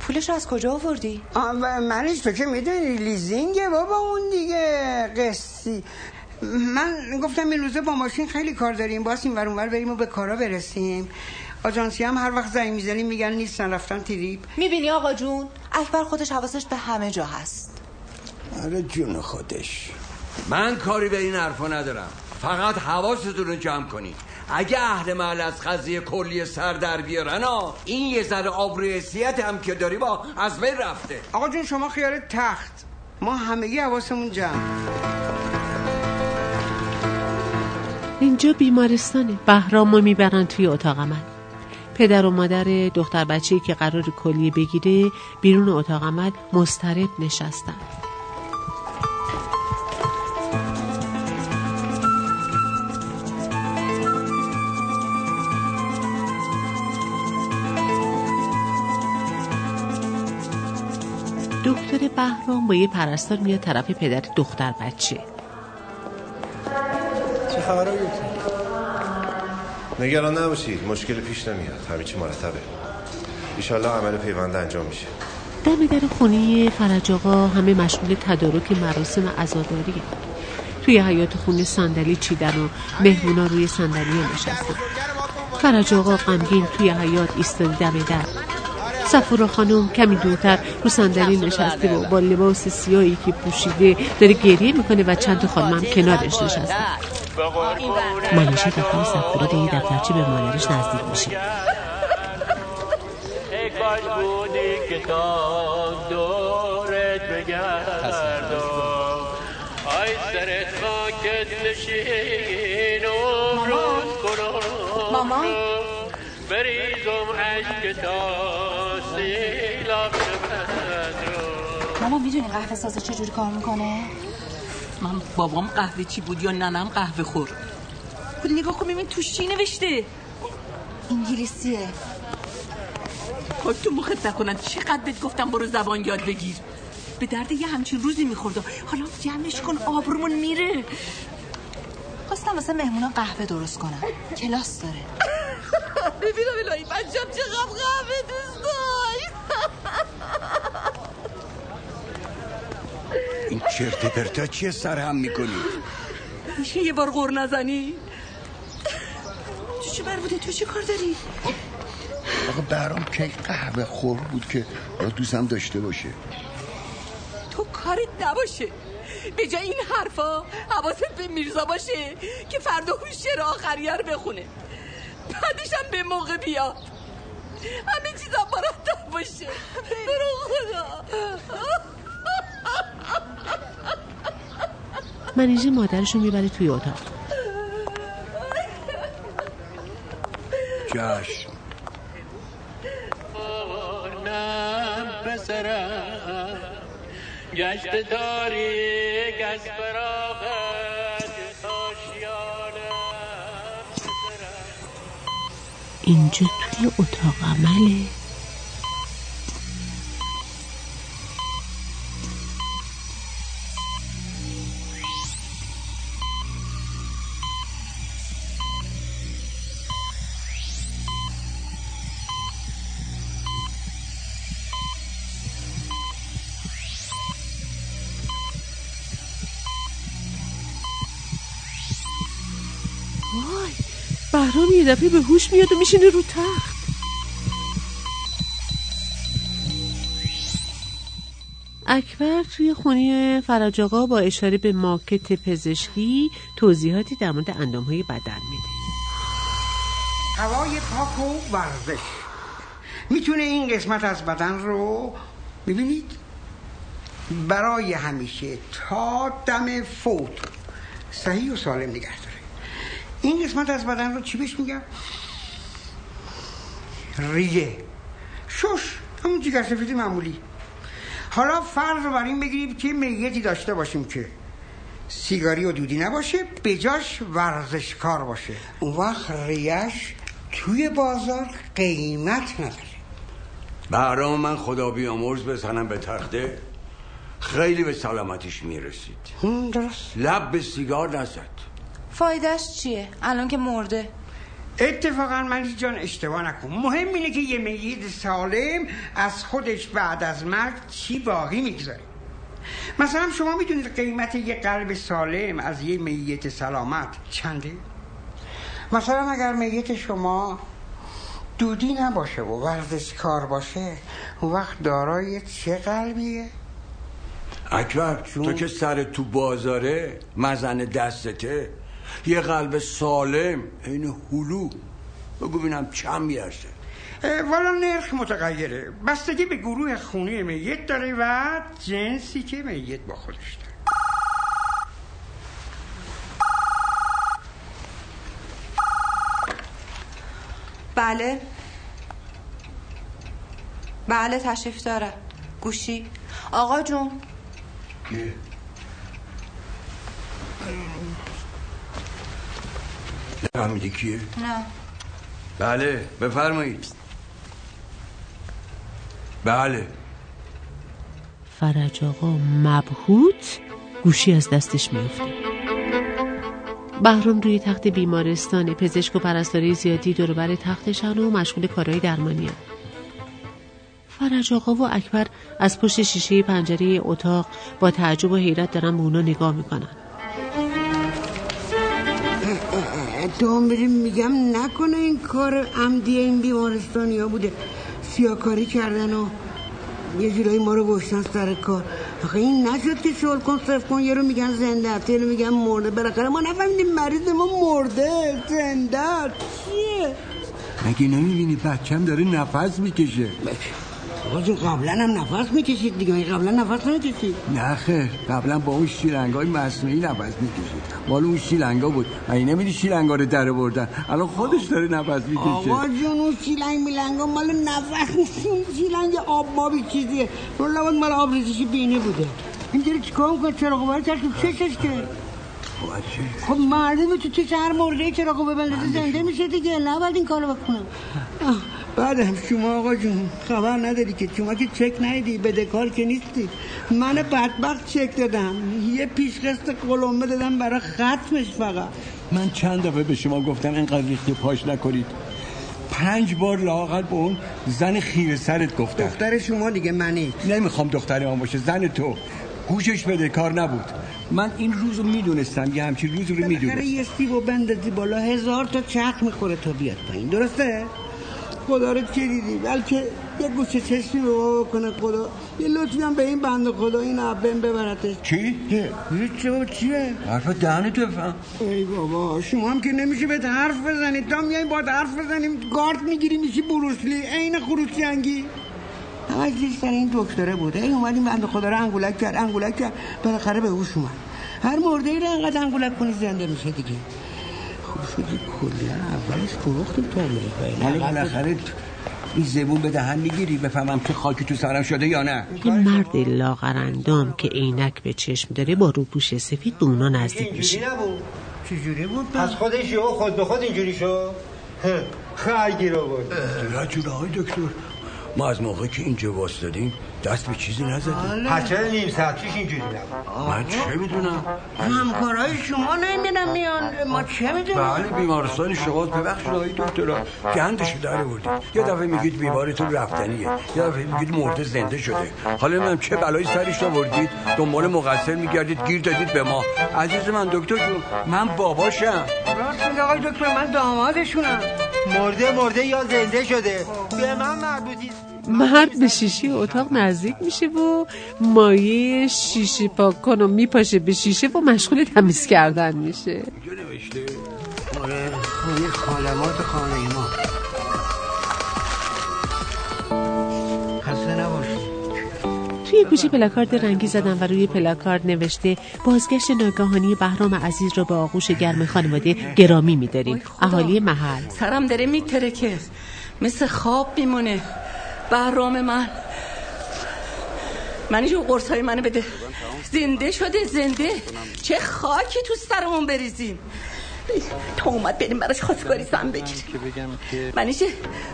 پولش رو از کجا آوردی؟ منش تو که می‌دونی لیزینگه بابا اون دیگه قسطی. من گفتم این روزه با ماشین خیلی کار داریم باز این ور اونور بریم و به کارا برسیم. آژانسی هم هر وقت زنگ می‌زنیم میگن نیستن رفتن تریپ. می‌بینی آقا جون؟ اکبر خودش حواسش به همه جا هست. آره جون خودش. من کاری به این حرفا ندارم. فقط حواستون رو جمع کنید. اگه اهل محل از قضیه کلی سر در بیارن ها این یه ذره آبروی حیثیت هم که داری با از بین رفته. آقا جون شما خیال تخت. ما همگی حواسمون جمع. اینجا بیمارستانه. بهرامو می‌برن توی اتاق عمل پدر و مادر دختر بچه‌ای که قرار کلیه بگیره بیرون اتاق عمل مضطرب نشستن. دکتر بهرام با یه پرستار میاد طرف پدر دختر بچه. چه خبرایی نگران نباشید مشکل پیش نمیاد. همه چی مرتبه. ایشالله عمل پیوند انجام میشه. دم در خونه فرج آقا همه مشغول تدارک مراسم عزاداری توی حیات خونه صندلی چیدن و مهمونا روی صندلی نشستن. فرج آقا غمگین توی حیات ایستاده دم در. خانم کمی دورتر رو صندلی نشسته و با لباس سیاهی که پوشیده داره گریه می‌کنه و چند تا خانم هم کنارش نشسته. منیشه دفتر سفورا به یه دفترچه به مادرش نزدیک میشه کاش بودی که و مامان بریزم ماما می‌دونی قهوه سازه چجوری کار می‌کنه؟ من بابام قهوه چی بود یا ننم قهوه خور؟ خود نگاه کن ببین توش چی نوشته؟ انگلیسیه. خود تو مخت نکنن. چقدر بهت گفتم برو زبان یاد بگیر. به درد یه همچین روزی می‌خورد. حالا جمعش کن آبرومون میره. خواستم واسه مهمونا قهوه درست کنم. کلاس داره. ببینم الهی بچم چقدر قهوه دوست داشت این چرت پرتا چیه سر هم می‌کنی؟ میشه یه بار غور نزنی؟ چه بر بوده؟ تو چه کار داری؟ آقا برام کی قهوه خور بود که دوستم داشته باشه. تو کارت نباشه. به جای این حرفا حواست به میرزا باشه که فردا هوش شعر آخریه رو بخونه. بعدشم به موقع بیاد. همه چیزم مرتب باشه. برو خدا. منیژه مادرشو می‌بره توی اتاق. جشن. نم پسرم. گشت تاریک از فراغت آشیانم اینجا توی اتاق عمله. دفعه به هوش میاد و میشینه رو تخت. اکبر توی خونه فرج آقا با اشاره به ماکت پزشکی توضیحاتی در مورد اندامهای بدن میده. هوای پاک و ورزش. می‌تونه این قسمت از بدن رو ببینید؟ برای همیشه تا دم فوت. صحیح و سالم داره این قسمت از بدن رو چی بهش میگن؟ ریه. شش. همون جگر سفیدی معمولی. حالا فرض رو بر این بگیریم که میتی داشته باشیم که سیگاری و دودی نباشه بجاش ورزشکار باشه. اون وقت ریش توی بازار قیمت نداره. برام من خدا بیامرز بزنم به تخته. خیلی به سلامتیش می‌رسید. درست. لب به سیگار نزد. فایدهش چیه؟ الان که مرده. اتفاقا من جان اشتباه نکن مهم اینه که یه میت سالم از خودش بعد از مرگ چی باقی می‌گذاره. مثلا شما می‌دونید قیمت یه قلب سالم از یه میت سلامت چنده؟ مثلا اگر میت شما دودی نباشه و ورزشکار باشه اون وقت دارای چه قلبیه؟ اکبر تو که سر تو بازاره مزن دستته. یه قلب سالم این هلو بگو ببینم چند میارزه. والا نرخ متغیره. بستگی به گروه خونی میت داره و جنسی که میت با خودش داره. بله. بله تشریف داره. گوشی. آقا جون. نفهمیدی کیه؟ نه. بله بفرمایید. بله. فرج آقا مبهوت گوشی از دستش میفته بهرام روی تخت بیمارستان پزشک و پرستاری زیادی دوربر تختشن و مشغول کارهای درمانی هم. فرج آقا و اکبر از پشت شیشه پنجره اتاق با تعجب و حیرت دارن به اونا نگاه می‌کنن. بریم میگم نکنه این کار عمدی این بیمارستانی ها بوده. سیاکاری کردن و یه جورایی ما رو گشتن سر کار. آخه این نشد که شغل کن صرف کن یه رو میگن زنده است یه رو میگن مرده. بالاخره ما نفهمیدیم مریض ما مرده زنده. چیه؟ مگه نمی‌بینی بچم داره نفس می‌کشه؟ آقا جون قبلا هم نفس می‌کشید دیگه قبلا نفس نمی‌کشید. نه خیر قبلا با اون شیلنگ های مصنوعی نفس می‌کشید. مال اون شیلنگا بود. مگه نمیدی شیلنگا رو در بردن الان خودش داره نفس می‌کشه. آقا جون اون شیلنگ میلنگا مال نفس نیست. اون شیلنگ آب مابی چیزیه رو مال آب ریزشی بینی بوده. اینجوری چیکار می‌کنه؟ چرا قبار چشم چشش که. خب مردم تو چه هر مرده؟ چرا قبار بندازه زنده میشه دیگه. نباید این کارو بکنم آه، بعدم شما آقا جون خبر نداری که؟ شما که چک ندیدی بدهکار که نیستی. من بدبخت چک دادم. یه پیشخست قلمبه دادم برای ختمش فقط. من چند دفعه به شما گفتم اینقدر ریخته پاش نکنید. پنج بار لاقل به اون زن خیر سرت گفتم. دختر شما دیگه منی. نمی‌خوام دختر من باشه زن تو. گوشش بده کار نبود. من این روز رو می‌دونستم یه همچین روز رو می‌دونستم. یه سیب و بندازی بالا هزار تا چرخ می‌خوره تا بیاد پایین. درسته؟ خدا رو چه دیدی؟ بلکه یه گوشه چشمی به ما بکنه خدا. یه لطفی هم به این بنده خدا این عبم ببرتش. چی؟ هیچ بابا چیه؟ حرف دهنتو بفهم. ای بابا شما هم که نمیشه بهت حرف بزنید تا میای باید حرف بزنیم گارد می‌گیری میشی بروسلی. عین خروس جنگی همش زیر سر این دکتره بود. ای اومد این بنده خدا رو انگولک کرد انگولک کرد. بالاخره به هوش اومد. هر مرده ای رو انقدر انگولک کنی زنده میشه دیگه. شدی کلا اولش فروختیم تو ولی بالاخره این زبون به دهن می‌گیری بفهمم که خاکی تو سرم شده یا نه. این مرد لاغرندام که عینک به چشم داره با روپوش سفید به اونا نزدیک میشه. نبود. چجوری بود؟ از خودش یهو خود به خود اینجوری شد؟ خیلی رو بود. دیگه جون آقای دکتر؟ ما از موقعی که اینجا واسدادیم دست به چیزی نزدیم. پچه نیم ساعت پیش اینجوری نبود من چه می‌دونم؟ همکارای شما نمی‌دونم میان. ما چه می‌دونیم؟ بله بیمارستان شما ببخشید آقای دکترا گندشو در آوردید یه دفعه میگید بیمارتون رفتنیه. یه دفعه میگید مرده زنده شده. حالا من چه بلایی سرش آوردید؟ دنبال مقصر میگردید گیر دادید به ما. عزیز من دکتر جون من باباشم. راست میگه آقای دکتر من دامادشونم. مرده مرده یا زنده شده. به من مربوطی. مرد به شیشه اتاق نزدیک میشه و مایه شیشه پاک کن و میپاشه به شیشه و مشغول تمیز کردن میشه. اینجا نوشته خالمات خانه. توی گوشی پلاکارد رنگی زدن و روی پلاکارد نوشته بازگشت ناگهانی بهرام عزیز را به آغوش گرم خانواده گرامی میداریم. اهالی محل. سرم داره میترکه مثل خواب میمونه. بهرام من. من جو قرص های منو بده. زنده شده زنده. چه خاکی تو سرمون بریزیم. تو اومد بریم براش خواستگاری زن بگیر منیشه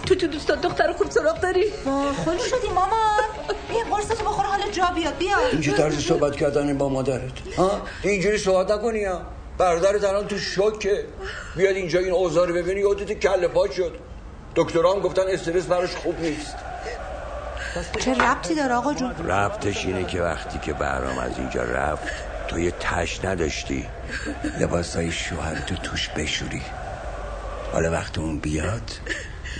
تو تو دوستات دختر خوب سراغ داری خل شدی مامان بیا قرصتو بخور حالا جا بیاد بیا. اینجا طرز صحبت کردن با مادرت. ها؟ اینجوری صحبت نکنی ها. برادرت الان تو شوکه. بیاد اینجا این اوضاع رو ببینی یادت کله پا شد. دکترها هم گفتن استرس براش خوب نیست. چه ربطی داره آقا جون؟ رفتش اینه که وقتی که بهرام از اینجا رفت تو یه تش نداشتی. لباسای شوهر تو توش بشوری. حالا وقتی اون بیاد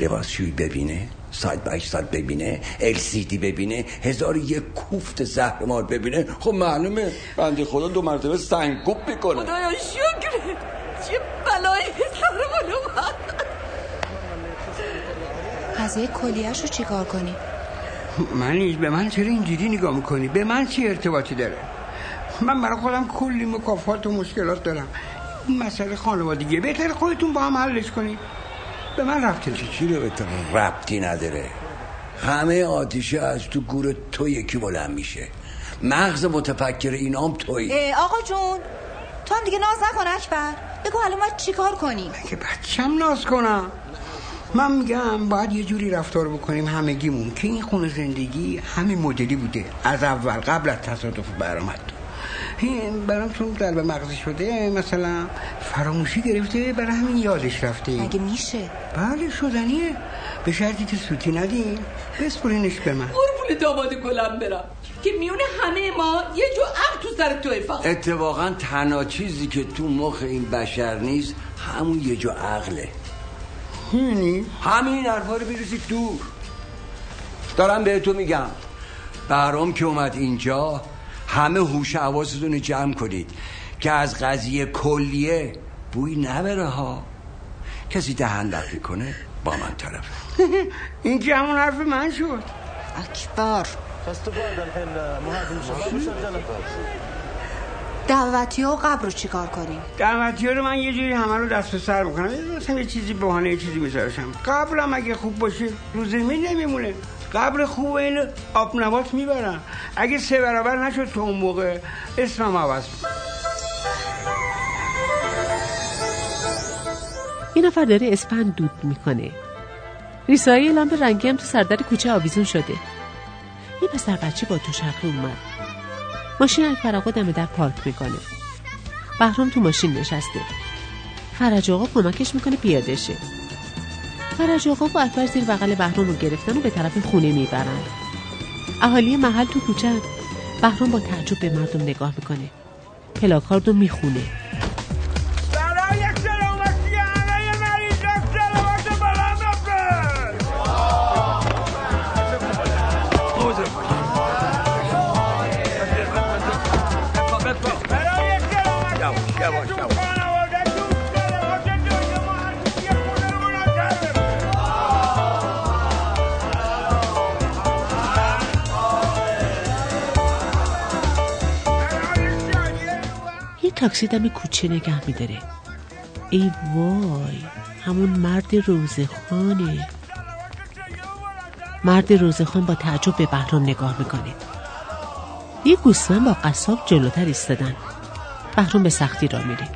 لباس شوی ببینه ساعت به ساعت ببینه LCD ببینه هزار و یک کوفت زهرمار ببینه. خب معلومه. بنده خدا دو مرتبه سنگوب می‌کنه. خدایا شکر. چه بلایی سرمون اومد قضیه کلیهش رو چیکار کنی؟ من به من چرا اینجوری نگاه می‌کنی؟ به من چی ارتباطی داره؟ من برای خودم کلی مکافات و مشکلات دارم. این مسئله خانوادگیه بهتر خودتون با هم حلش کنید. به من رفته چی چی رو به تو ربطی نداره؟ همه آتیشه از تو گور تو یکی بلند میشه. مغز متفکر اینام توی. آقا جون تو هم دیگه ناز نکن اکبر. بگو الان باید چیکار کنیم؟ که بچم ناز کنم؟ من میگم باید یه جوری رفتار بکنیم همگیمون. که این خونه زندگی همین مدلی بوده. از اول قبل از تصادف برآمد. این برامتون در به مغزی شده مثلا فراموشی گرفته برای همین یادش رفته. مگه میشه؟ بله شدنیه. به شرطی که سوتی ندیم بسپرینش به من. قربون داماد گلم برم. که میونه همه ما یه جو عقل تو سر تو فقط اتفاقا تنها چیزی که تو مخ این بشر نیست همون یه جو عقله. یعنی؟ همین حرفا رو بریزید دور. دارم بهتون میگم. برام که اومد اینجا همه هوش حواستون رو جمع کنید که از قضیه کلیه بوی نبره ها. کسی دهن لقی کنه با من طرف. این که همون حرف من شد. اکبر. دعوتی و قبر رو چیکار کنیم؟ دعوتی رو من یه جوری همه رو دست به سر می‌کنم یه مثلا یه چیزی بهانه یه چیزی میذارشم. قبلم اگه خوب باشه رو زمین نمیمونه. قبل خوب این آب نبات می‌برم اگه سه برابر نشد تو اون موقع اسمم عوض. یه نفر داره اسپند دود می‌کنه. ریسایی لامپ رنگی هم تو سردر کوچه آویزون شده. یه پسر بچه با تو شرقی اومد. ماشین اکبر آقا دم در پارک می‌کنه. بهرام تو ماشین نشسته. فرج آقا کمکش می‌کنه پیاده شه فرج آقا و اکبر زیر بغل بهرام رو گرفتن و به طرف خونه می‌برن. اهالی محل تو کوچه بهرام با تعجب به مردم نگاه می‌کنه. پلاکارد رو می‌خونه. تاکسی دم کوچه نگه میداره. ای وای همون مرد روزخانه مرد روزخان با تعجب به بهرام نگاه می‌کنه. یه گوسفند با قصاب جلوتر ایستادن. بهرام به سختی را میره.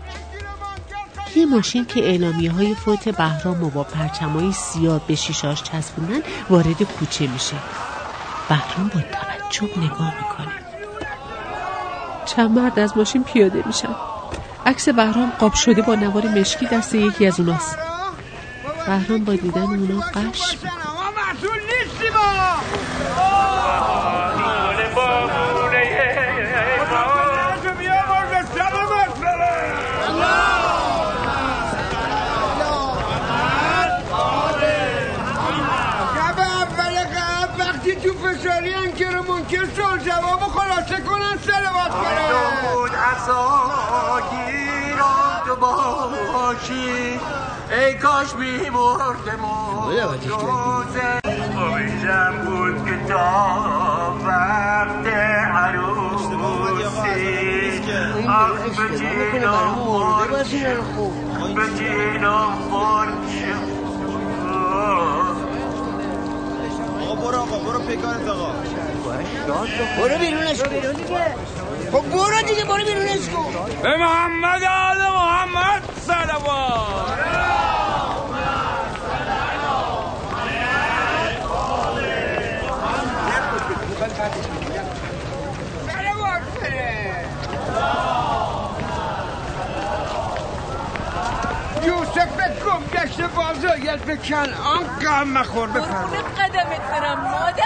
یه ماشین که اعلامیه های فوت بهرام و با پرچمای سیاه به شیشاش چسبوندن وارد کوچه میشه. بهرام با تعجب نگاه می‌کنه. چند مرد از ماشین پیاده میشن عکس بهرام قاب شده با نوار مشکی دست یکی از اوناست بهرام با دیدن اونا قش می‌کنه. ما مسئول نیستیم ما شب اول قبل وقتی تو فشاری انکر و منکر سال جواب و خلاصه کنن سلوات کنن بود تو باشی. ای کاش بی مردمون روزه امیدم بود که تا وقت عروسی. آخ به جینم خورد به جینم خورد برو آقا برو پیکارت آقا. برو بیرونش کن. خب برو دیگه برو بیرونش کن. به محمد آل محمد یوسف گم گشت بازایت به کنعان غم مخور بفرما. قربون قدمت برم مادر؟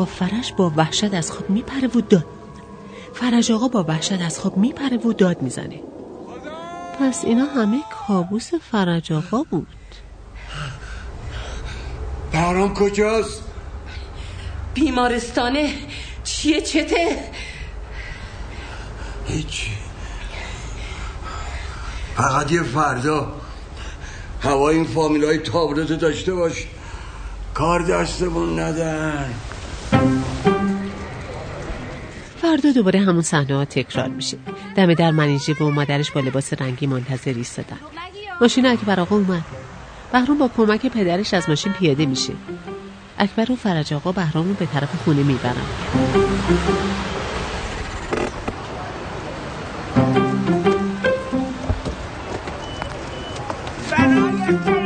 آقا فرش با وحشت از خواب میپره و داد. فرج آقا با وحشت از خواب میپره و داد می‌زنه. پس اینا همه کابوس فرج آقا بود. بهرام کجاست؟ بیمارستانه. چیه چته؟ هیچی. فقط یه فردا. هوا این فامیل های تابلتو داشته باش. کار دستمون ندن. فردا دوباره همون صحنه ها تکرار میشه. دم در منیژه و مادرش با لباس رنگی منتظر ایستادن. ماشین اکبر آقا اومد. بهرام با کمک پدرش از ماشین پیاده میشه. اکبر و فرج آقا بهرام رو به طرف خونه می‌برن. برای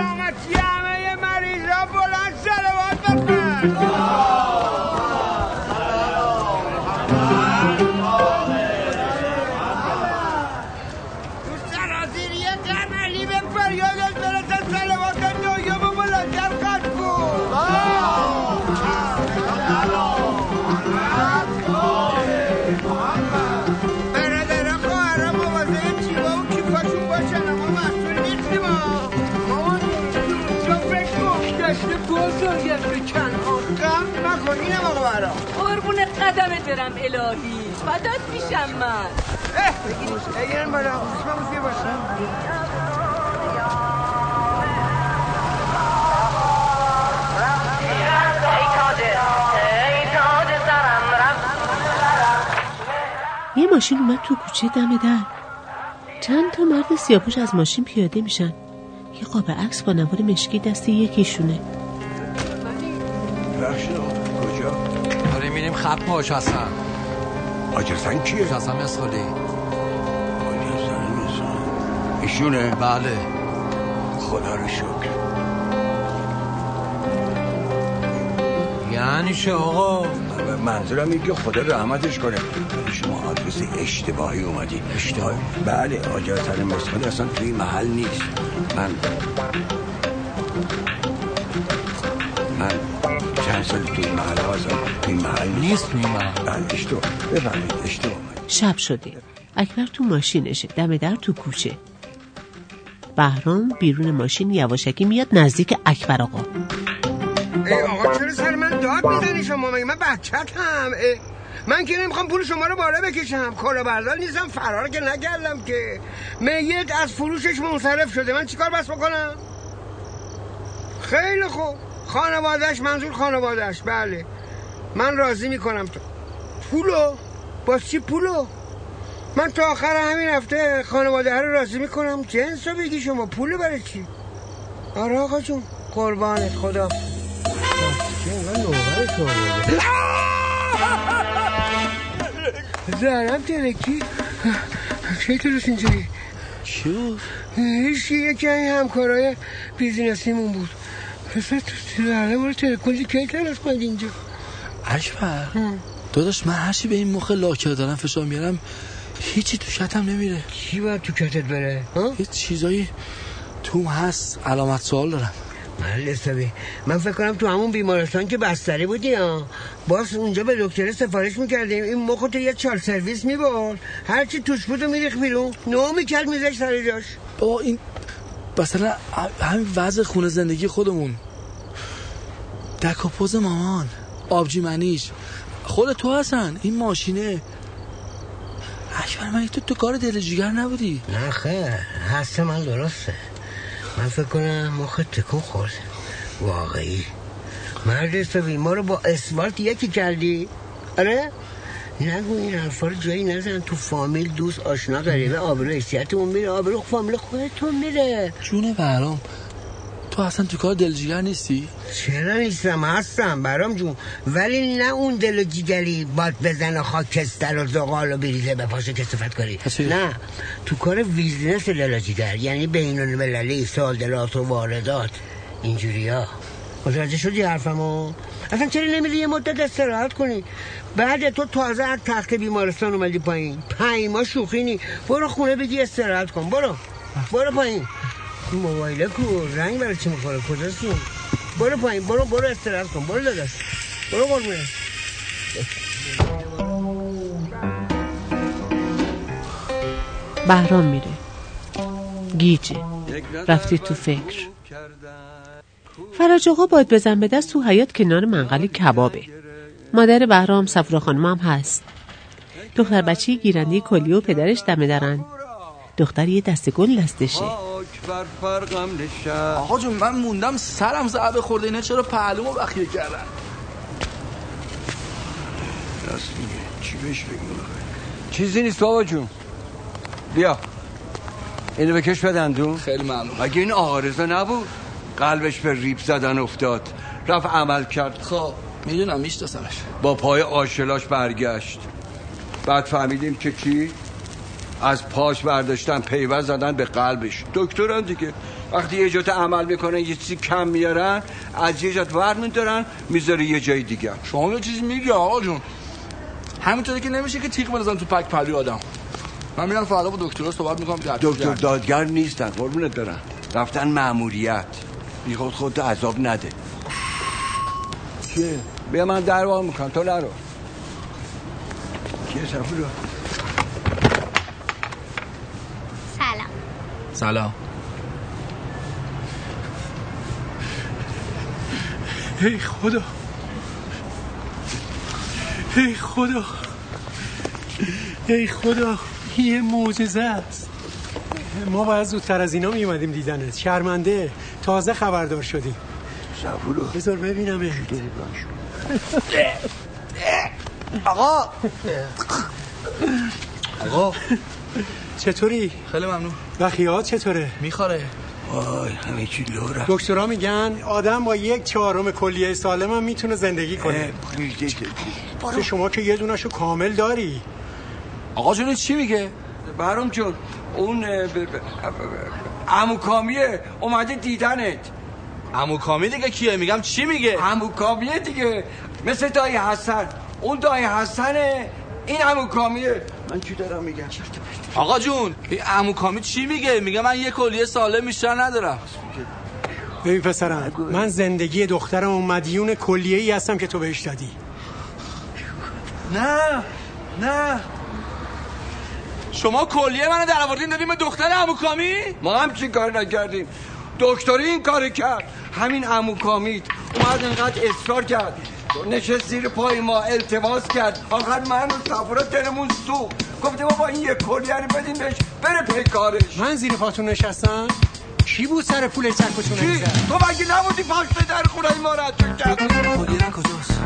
قدمت برم الهی. فدات میشم من. بگیرم بالا. خوشم موسیقی باشم یه ماشین اومد تو کوچه دم در. چند تا مرد سیاپوش از ماشین پیاده میشن. یه قاب عکس با نوار مشکی دست یکیشونه. خط پاش هستن حاج حسن کیه؟ حسن مسخالی حاج حسن مسخالی ایشونه؟ بله. خدا رو شکر. یعنی چه آقا؟ منظورم این که خدا رحمتش کنه. شما آدرس اشتباهی اومدی. اشتباهی؟ بله حاج حسن مسخالی اصلا توی محل نیست. من چند سال توی این محل هستم این محل نیست توی این بفرمایید اشتباه شب شده. اکبر تو ماشینشه. دم در تو کوچه. بهرام بیرون ماشین یواشکی میاد نزدیک اکبر آقا. ای آقا چرا سر من داد می‌زنی شما؟ مگه من بچت هم اه، من که نمی‌خوام پول شما رو بالا بکشم. کلا بردار نیستم فرار که نکردم که. میت از فروشش منصرف شده. من چیکار بس بکنم؟ خیلی خوب. خانوادهش منظور خانوادهش بله. من راضی می‌کنم تو. پولو؟ با چی پولو؟ من تا آخر همین هفته خانواده رو راضی می‌کنم. جنس رو بگی شما. پولو برای چی؟ آره آقا جون. قربانت. خدا. زهرم ترکی چه درست اینجوری؟ چی؟ بود؟ هیچی یکی همکارای بیزینسیمون بود. پسر تو زهرم رو ترکوندی کی ترس کنید اینجا؟ اکبر داداش من هرچی به این مخ لاکه دارم فشار میارم هیچی تو شتم نمیره. کی باید تو کتت بره؟ یه چیزایی تو هست علامت سوال دارم. حسابی. من فکر کنم تو همون بیمارستان که بستری بودی ها. باز اونجا به دکتر سفارش می‌کردیم. این مخ تو یه چال سرویس می‌برد. هرچی توش بود و میریخ بیرون. نو می‌کرد میذاش سر جاش. بابا این مثلا همین وضع خونه زندگی خودمون. دک و پوز مامان. آبجی منیش. خود تو هستن. این ماشینه. اکبر من تو تو کار دل جیگر نبودی؟ نه خیر هست من درسته. من فکر کنم مخ تکون خورد واقعی. مرد حسابی ما رو با اسمارت یکی کردی؟ آره؟ نگو این حرفا رو جایی نزن. تو فامیل دوست آشنا غریبه آبرو حیثیتمون میره. آبرو فامیل خودتون میره. جون برام. تو اصلا تو کار دل جیگر نیستی؟ چرا نیستم هستم برام جون. ولی نه اون دل و جیگری باد بزنه خاکستر و زغال و بریزه بپاشه کثافت کاری نه تو کار business دل و جیگر یعنی بین المللی صادرات و واردات. اینجوری ها. متوجه شدی حرفمو؟ اصلا چرا نمیری یه مدت استراحت کنی؟ بعد تو تازه از تخت بیمارستان اومدی پایین. پنج ما شوخی نی. برو خونه بگی استراحت کن. برو. برو پایین. این موبایل کو رنگ برای چی می‌خوره؟ کجاست این؟ برو پایین برو برو استراحت کن برو داداش. برو قربونه بهرام میره. گیجه. رفتی تو فکر. فراج آقا باید بزن به دست تو حیات کنار منقل کبابه. مادر بهرام صفورا خانم هم هست. دختر بچه گیرنده کلیه و پدرش دمه درن. دختر یه دست گل دستشه. بر فرقم نشست. آقا جون من موندم سرم ضربه خورده اینا چرا پهلومو بخیه کردن؟ راست میگه. چی بهش بگیم؟ چیزی نیست بابا جون. بیا. اینو بکش به دندون خیلی ممنون. مگه این آرزه نبود؟ قلبش به ریب زدن افتاد. رفت عمل کرد. خب می‌دونم میشناسمش. با پای آشلاش برگشت. بعد فهمیدیم که چی از پاش برداشتن پیوند زدن به قلبش. دکتران دیگه وقتی یه جات عمل می‌کنن یه چیزی کم میارن از یه جات ور میدارن می‌ذاره یه جای دیگه. شما یه چیزی میگی آقا جون. همینطوری که نمیشه که تیغ بندازن تو پک پلوی آدم. من میرم فردا با دکترها صحبت می‌کنم دکتر دادگر نیستن قربونت دارن رفتن ماموریت بی خود خود عذاب نده. چیه؟ بیا من در وا می‌کنم تو نرو. کیه؟ سفورا سلام. ای خدا. ای خدا. ای خدا. یه معجزه است. ما باید زودتر از اینا میومدیم دیدنت. شرمنده. تازه خبردار شدیم شبولو بذار ببینم آقا. آقا. چطوری؟ خیلی ممنون. بخیات چطوره؟ می‌خوره. وای همه چی لوره دکترها میگن آدم با یک چهارم کلیه سالم هم می‌تونه زندگی کنه. تو شما که یه دونشو کامل داری. آقا جون چی میگه؟ برام جون اون امو کامیه اومده دیدنت. امو کامی دیگه کیه؟ میگم چی میگه؟ امو کامیه دیگه مثل دایی حسن. اون دایی حسنه این امو کامیه من چی دارم میگم؟ آقا جون این امو کامی چی میگه؟ میگه من یه کلیه سالم بیشتر ندارم. ببین پسرم من زندگی دخترم و مدیون کلیه ای هستم که تو بهش دادی. نه نه. شما کلیه منو در آوردین دادیم به دختر عمو کامی ما هم چی کار نکردیم؟ دکتری این کار کرد. همین عمو کامید اومد اینقدر اصرار کرد. نشست زیر پای ما التماس کرد. آخر من و سفورا دلمون سو گفته بابا این یک کلیه رو بدیم بهش بره پی کارش. من زیر پاتون نشستم؟ کی بود سر پول سرکتون کی؟ تو مگه نبودی پشت در خونه ما رد کرد کلیه کجاست؟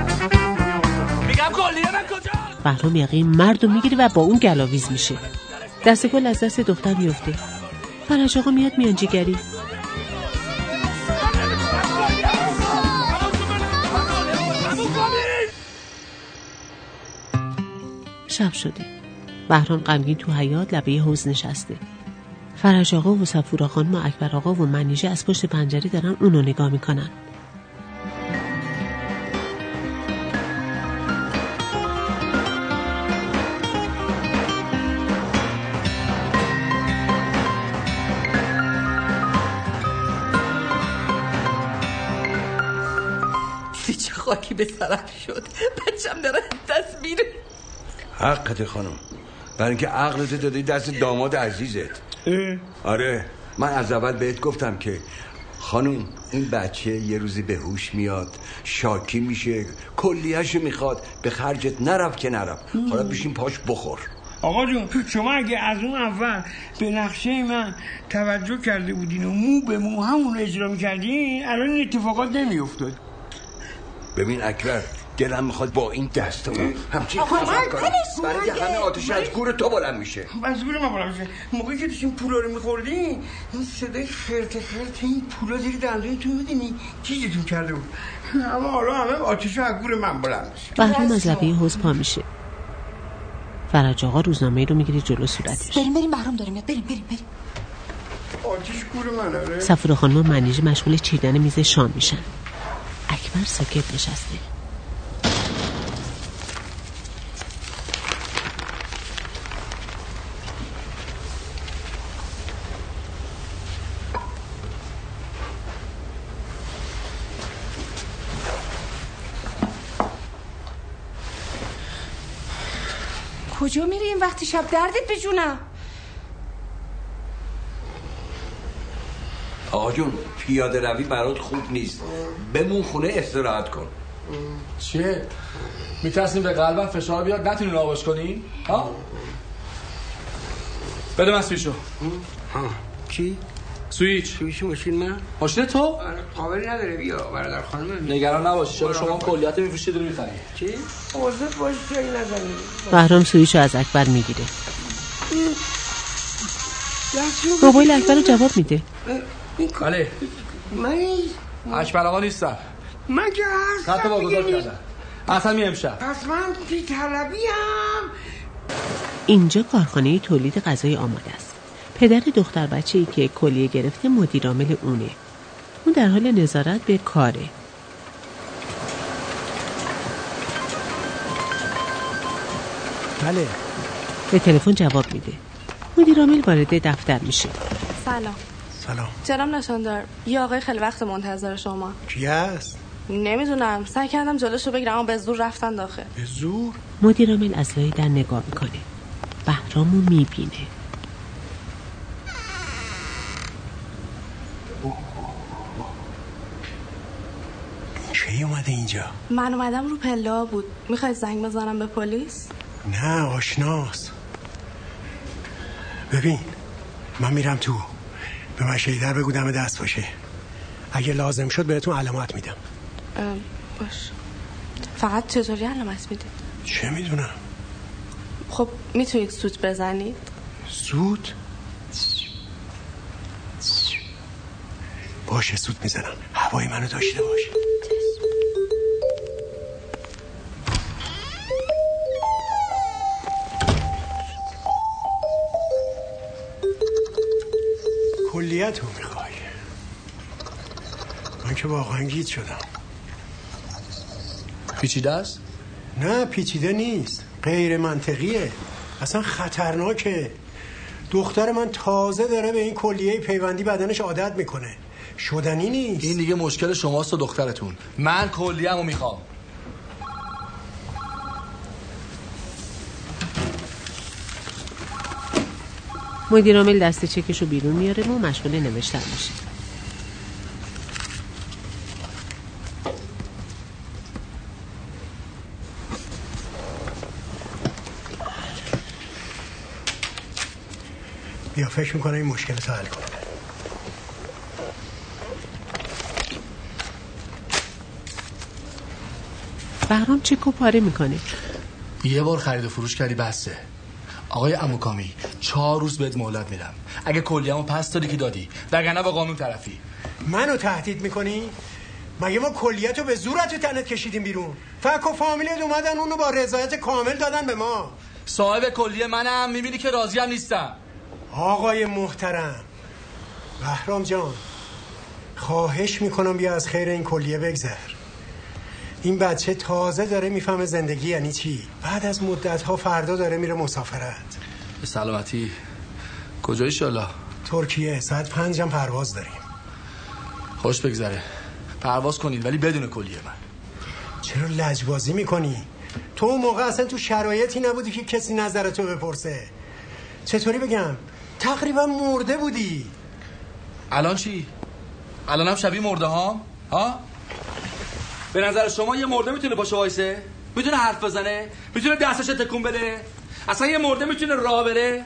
میگم کلیه کجاست؟ بهرام یقین مرد رو می‌گیره و با اون گلاویز میشه. دست گل از دست دختر میفته. فرج آقا میاد میانجیگری شب شده. بهرام غمگین تو حیات لبه حوز نشسته. فرج آقا و صفورا خانم و اکبر آقا و منیژه از پشت پنجره دارن اونو نگاه می‌کنن. چه خاکی به سرم شد؟ بچم داره دست میره. حقت خانم. برای اینکه عقلت دادی دست داماد عزیزت. آره من از اول بهت گفتم که خانم این بچه یه روزی به هوش میاد شاکی میشه کلیهش می‌خواد به خرجت نرفت که نرفت. حالا بشین پاش بخور. آقا جون شما اگه از اون اول به نقشه من توجه کرده بودین و مو به مو همون اجرا می‌کردین الان این اتفاقات نمیافتاد. ببین اکبر دلم می‌خواد با این دست همچین آقا، من کنم. برای. همه آتش از گور تو بلند میشه. از گور ما بلند میشه. موقعی که داشتیم پولا رو میخوردی این صدای خرت خرت این پولا زیر دندونتون میدینی چیزتون کرده بود. اما حالا همه آتش از گور من بلند میشه. بهرام از لبه حوز پا میشه. فرج آقا روزنامه رو می‌گیره جلو صورتش. بریم بریم بهرام داره میاد. بریم بریم بریم. آتش گور من آره صفور خانم و منیژه مشغول چیدن میز شام میشن. اکبر ساکت نشسته. کجا میری این وقتی شب دردت به آقا جون پیاده روی برات خوب نیست. بمون خونه استراحت کن. چیه؟ میترسیم به قلبم فشار بیاد؟ نتونی نوابش کنی؟ ها؟ بده من سویچو. چی؟ سویچ. سویچ ماشین من؟ ماشین تو؟ آره، قابلی نداره. بیا برادر خانم. نگران نباش چرا شما کلیت میفروشید رو می‌خری؟ چی؟ موظف باش جایی نزنی. بهرام سویچ رو از اکبر می‌گیره. موبایل اکبر رو جواب میده. بله. من اکبر آقا نیستم. من که هستم خط واگذار. کردن اصلا می امشب. پس من بی طلبی هم اینجا کارخانه تولید غذای آماده است. پدر دختر بچه ای که کلیه گرفته مدیرعامل اونه. اون در حال نظارت به کاره. بله. به تلفن جواب میده. مدیرعامل وارد دفتر میشه. سلام. سلام. جناب نشاندار یه آقای خیلی وقت منتظر شما. کی هست؟ نمی‌دونم. سعی کردم جلوشو بگیرم اما به زور رفتن داخل. به زور؟ مدیرعامل از لای در نگاه می‌کنه. بهرامو می‌بینه. کی اومده اینجا؟ من اومدم رو پله بود. می‌خوای زنگ بزنم به پلیس؟ نه آشناس ببین من میرم تو. به من شیدر بگو دم دست باشه. اگه لازم شد بهتون علامت میدم. باش. فقط چطوری علامت می‌دید چه می‌دونم؟ خب می‌تونید سوت بزنید؟ سود باشه سود می‌زنم. هوای منو داشته باش. کلیت رو می‌خوای. من که واقعا گیت شدم. پیچیده است؟ نه پیچیده نیست. غیر منطقیه. اصلا خطرناکه. دختر من تازه داره به این کلیه پیوندی بدنش عادت می‌کنه. شدنی نیست. این دیگه مشکل شماست و دخترتون. من کلیه‌مو می‌خوام. مدیرعامل دست چکش رو بیرون میاره و مشغول نوشتن میشه. بیا فکر می‌کنه این مشکل رو حل کنه. بهرام چک و پاره می‌کنه. یه بار خرید و فروش کردی بسه. آقای اموکامی چهار روز بهت مهلت میدم. اگه کلیه‌مو پس دادی که دادی. وگرنه با قانون طرفی. منو تهدید می‌کنی؟ مگه ما کلیت رو به زورت تو تنت کشیدیم بیرون؟ فک و فامیلت اومدن اونو با رضایت کامل دادن به ما. صاحب کلیه منم. می‌بینی که راضی هم نیستم. آقای محترم. بهرام جان خواهش می‌کنم بیا از خیر این کلیه بگذر. این بچه تازه داره می‌فهمه زندگی یعنی چی. بعد از مدت ها فردا داره میره مسافرت. به سلامتی کجایی شالا ترکیه ساعت پنجم پرواز داریم خوش بگذره پرواز کنید ولی بدون کلیه من چرا لجبازی می‌کنی؟ تو اون موقع اصلا تو شرایطی نبودی که کسی نظرتو بپرسه چطوری بگم؟ تقریبا مرده بودی الان چی؟ الان هم شبیه مرده ها؟ ها؟ به نظر شما یه مرده می‌تونه پاشه وایسه؟ می‌تونه حرف بزنه؟ می‌تونه دستش تکون بده؟ اصلا یه مرده می‌تونه راه بره؟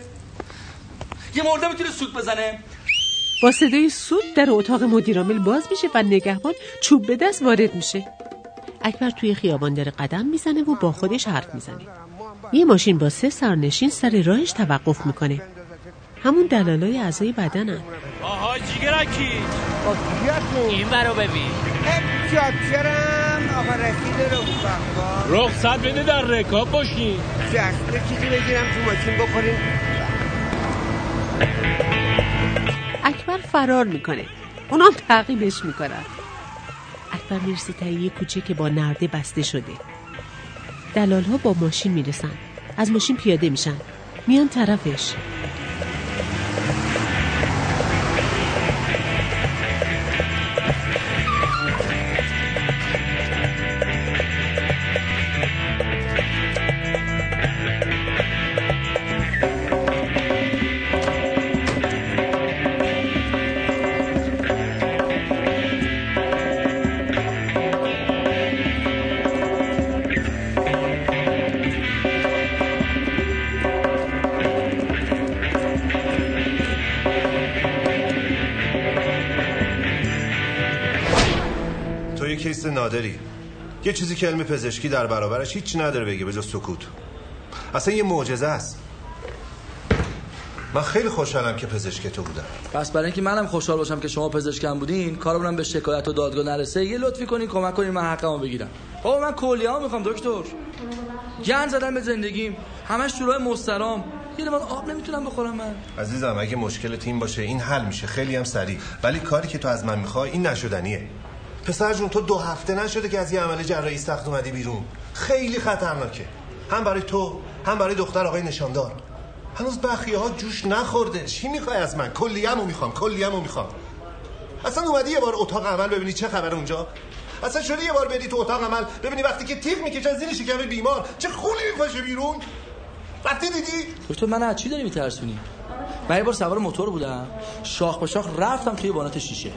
یه مرده می‌تونه سود بزنه؟ با صدای سود در اتاق مدیرعامل باز میشه و نگهبان چوب به دست وارد میشه. اکبر توی خیابان داره قدم می‌زنه و با خودش حرف می‌زنه. یه ماشین با سه سرنشین سر راهش توقف می‌کنه. همون دلالای اعضای بدنن آها جیگرکی. این برو ببین. آقا رسید رو بخواه رخصت بده در رکاب باشی جسته چیزی بگیرم تو ماشین بخوریم. اکبر فرار می‌کنه. اونام تعقیبش می‌کنن. اکبر می‌رسه تا یه کوچه که با نرده بسته شده. دلال ها با ماشین می‌رسن. از ماشین پیاده میشن. میان طرفش. نادری یه چیزی که علم پزشکی در برابرش هیچی نداره بگه به جز سکوت. اصلا یه معجزه است. من خیلی خوشحالم که پزشک تو بودم. پس برای اینکه منم خوشحال باشم که شما پزشکم بودین کارمونم به شکایت و دادگاه نرسه. یه لطفی کنین کمک کنین من حقمو بگیرم. بابا من کلیه ها می‌خوام دکتر. گن زدم به زندگیم. همش جورای مسترام. یه لیوان آب نمی‌تونم بخورم من. عزیزم اگه مشکل تیم باشه این حل میشه. خیلی هم سریع. ولی کاری که تو از من می‌خوای این نشدنیه. پسر جون تو دو هفته نشده که از یه عمل جراحی سخت اومدی بیرون. خیلی خطرناکه. هم برای تو هم برای دختر آقای نشاندار. هنوز بخیه ها جوش نخورده. چی می‌خوای از من؟ کلیه‌مو می‌خوام کلیه‌مو می‌خوام. اصلا اومدی یه بار اتاق عمل ببینی چه خبر اونجا؟ اصلا شده یه بار بری تو اتاق عمل ببینی وقتی که تیغ می‌کشن زیر شکم بیمار چه خونی میپاشه بیرون؟ وقتی دیدی؟ دکتر من از چی داری میترسونی؟ من یه بار سوار موتور بودم. شاخ به شاخ رفتم توی بانات شیشه.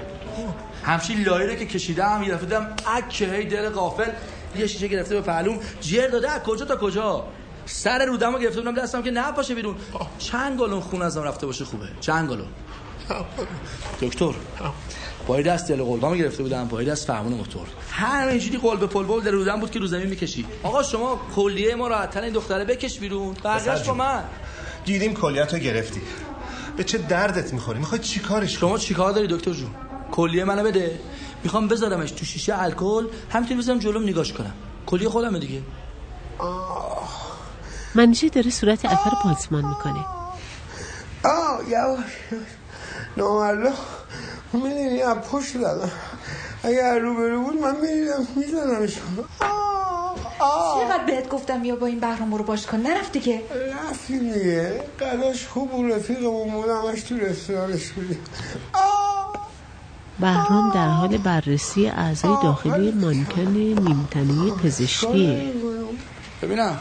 همچین لایره که کشیدم یه دفعه دیدم اکه هی دل غافل یه شیشه گرفته به پهلوم جر داده از کجا تا کجا؟ سر رودمو گرفته بودم دستم که نپاشه بیرون. چند گالون خون ازم رفته باشه خوبه؟ چند گالون؟ دکتر پای دست دل قلبامو گرفته بودم پای دست فرمون موتور. همینجوری قلب پل بول در رودم بود که رو زمین می‌کشی. آقا شما کلیه ما راحت این دختره بکش بیرون. بقیش با من. دیدیم کلیت رو گرفتی. به چه دردت می‌خوری؟ می‌خوای چیکارش شما چیکار داری دکتر جون؟ کلیه منو بده. می‌خوام بذارمش تو شیشه الکل همینطوری بزنم جلوم نگاش کنم. کلیه خودمه دیگه. منیژه داره صورت اثر پانسمان می‌کنه. آه یواش نامردا. می‌دونی از پشت زدم. اگر رو برو بود من می‌دیدم میزنمشون چقدر بهت گفتم بیا با این بهرام برو باش کن. نرفتی که رفتیم دیگه. قداش خوب بود رفیقمون بود همش تو رستورانش بودیم. بهرام در حال بررسی اعضای داخلی مانکن نیمتنه پزشکی. ببینم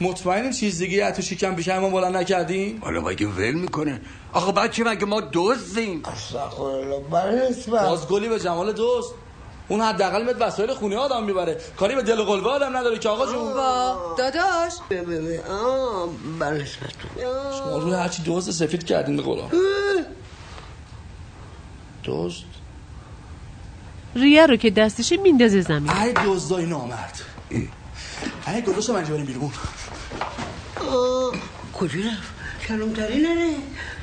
مطمئنین چیز دیگه تو شکم بیشه ما بلند نکردیم حالا مگه ول می‌کنه. آقا بچه مگه ما دزدیم؟ باز گلی به جمال دوست. اون حداقل مت وسایل خونه آدم می‌بره. کاری به دل و قلبه آدم نداره که آقا جون. با داداش. شما روی هرچی دوست سفید کردین به قرآن دوست ریه رو که دستشه میندازه زمین. ای دزدای نامرد. ای. گذاشت من بریم بیرون؟ کجا رفت؟ کلمتری نره.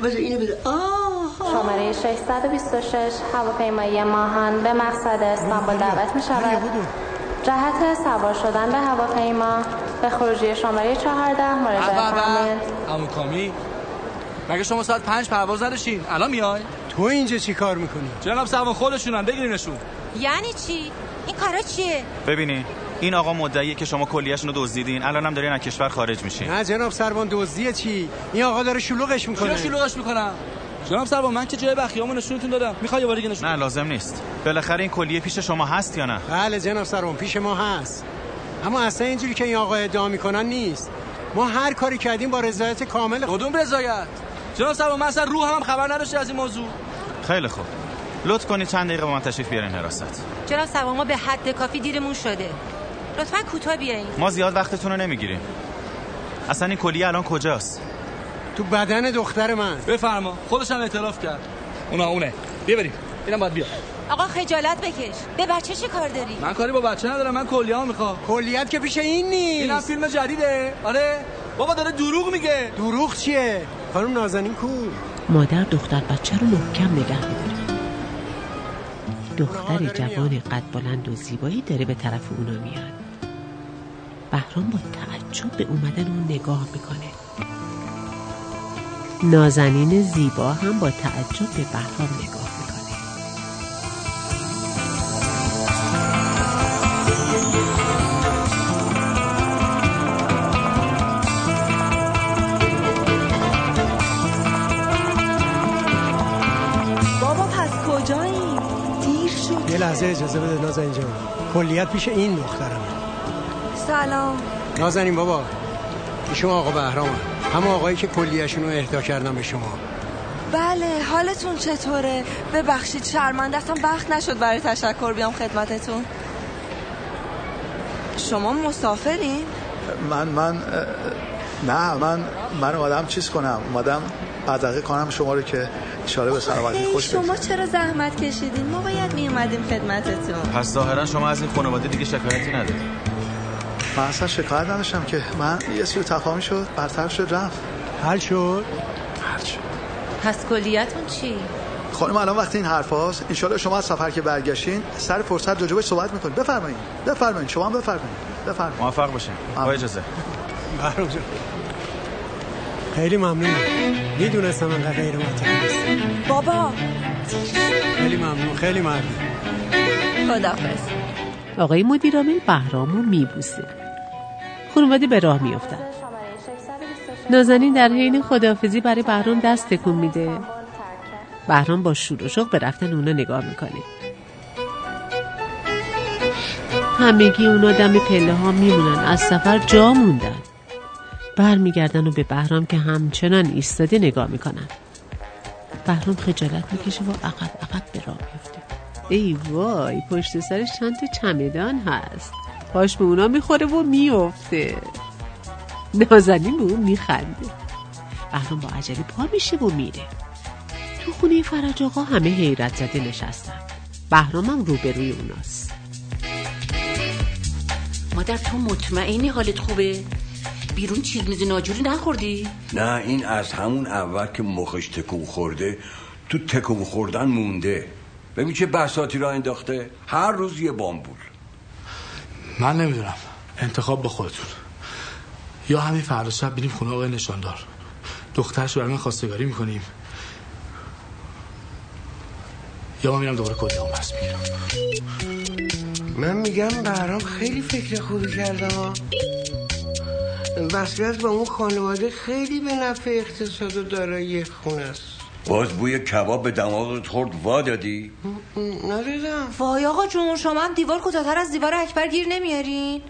بذار اینو بده. آه. شماره 626 هواپیمایی ماهان به مقصد استانبول دعوت می شود. جهت سوار شدن به هواپیما به خروجی شماره 14 مراجعه فرمایید همون کامی مگه شما ساعت پنج پرواز نداشتین؟ الان میای؟ تو اینجا چی کار می‌کنی؟ جناب سوان خودشونن بگیرینشون. یعنی چی؟ این کارا چیه؟ ببینی این آقا مدعیه که شما کلیهشون رو دزدیدین. الان هم دارین از کشور خارج میشین نه جناب سروان دزدیه چی؟ این آقا داره شلوغش می‌کنه. چرا شلوغش می‌کنم جناب سروان من که جای بخیامو نشونتون دادم. می‌خوای یه بار دیگه نشون نه لازم نیست. بالاخره این کلیه پیش شما هست یا نه؟ بله جناب سروان پیش ما هست. اما اصلا اینجوری که این آقا ادعا می‌کنن نیست. ما هر کاری کردیم با رضایت کامل کدوم رضایت؟ جناب سروان من اصلا روح هم خبر نداشته از این موضوع. خیلی خوب. لطف کنید چند دقیقه با من تشریف بیارین حراست. جناب سروان ما به حد کافی دیرمون شده. لطفا کوتاه بیاین ما زیاد وقتتون رو نمی‌گیریم. اصلا این کلیه الان کجاست؟ تو بدن دختر من. بفرما. خودش هم اعتراف کرد. اونا اونه. بیا بریم. اینم باید بیا آقا خجالت بکش. به بچه چه کار داری؟ من کاری با بچه ندارم. من کلیه ها می‌خوام. کلیت که پیش این نیست. اینم فیلم جدیده. آره. بابا داره دروغ میگه. دروغ چیه؟ خانم نازنین کو؟ مادر دختر بچه رو محکم نگه میداره. دختر جوان قد بلند و زیبایی داره به طرف اونا میاد. بهرام با تعجب به اومدن اون نگاه می‌کنه. نازنین زیبا هم با تعجب به بهرام نگاه لحظه اجازه بده نازنین جان. کلیت پیش این دخترم سلام. نازنین بابا شما آقا بهرام. همه آقایی که کلیهشون رو اهدا کردم به شما. بله حالتون چطوره؟ ببخشید شرمنده اصلا وقت نشد برای تشکر بیام خدمتتون. شما مسافرین؟ من من نه من من اومدم چیز کنم؟ اومدم بدرقه کنم شما رو که اشاره به سلامتی خوش شما بگذره. چرا زحمت کشیدین؟ ما باید می اومدیم خدمتتون. پس ظاهرا شما از این خانواده دیگه شکایتی ندارید. من اصلا شکایت نداشتم که من یه سری تفاهمی شد برطرف شد رفت. حل شد؟ حل شد. پس کلیتون چی؟ خانم الان وقتی این حرف هاست انشالله شما از سفر که برگشتین سر فرصت راجبش صحبت می‌کنید. بفرمایید. بفرمایید. شما هم بفرمایید. بفرمایید. موفق باشین. با اجازه خیلی ممنون می‌دونستم انقدر غیر منطقی نیست بابا. خیلی ممنون خیلی ممنون. خدافز آقای مدیرعامل بهرامو میبوسه. خانواده به راه میافتن نازنین در حین خداحافظی برای بهرام دست تکون میده. بهرام با شور و شوق به رفتن اونا نگاه می‌کنه. همگی اونا دم پله ها میمونن. از سفر جا موندن. برمیگردن و به بهرام که همچنان ایستاده نگاه می‌کنن. بهرام خجالت می‌کشه و عقب عقب به راه میفته ای وای پشت سرش چند تا چمدان هست. پاش به اونا می‌خوره و میفته نازنین به اون میخنده. بهرام با عجله پا میشه و میره. تو خونه فرج آقا همه حیرت زده نشستن. بهرام هم روبروی اوناست. مادر تو مطمئنی حالت خوبه؟ بیرون چیز میزی ناجوری نخوردی؟ نه این از همون اول که مخش تکون خورده تو تکون خوردن مونده. ببین چه بساتی را انداخته. هر روز یه بامبول. من نمی‌دونم. انتخاب با خودتون. یا همین فردا شب بریم خونه آقای نشاندار. دخترش برای من خواستگاری می‌کنیم. یا من میرم دوباره کلی هم بس می‌گیرم. من میگم برام خیلی فکر خوبی کردم. ها وصلت با اون خانواده خیلی به نفع اقتصاد و دارایی خونه است. باز بوی کباب به دماغت خورد وا دادی؟ ندیدم. وای آقا جون شما هم دیوار کوتاه‌تر از دیوار اکبر گیر نمیارین.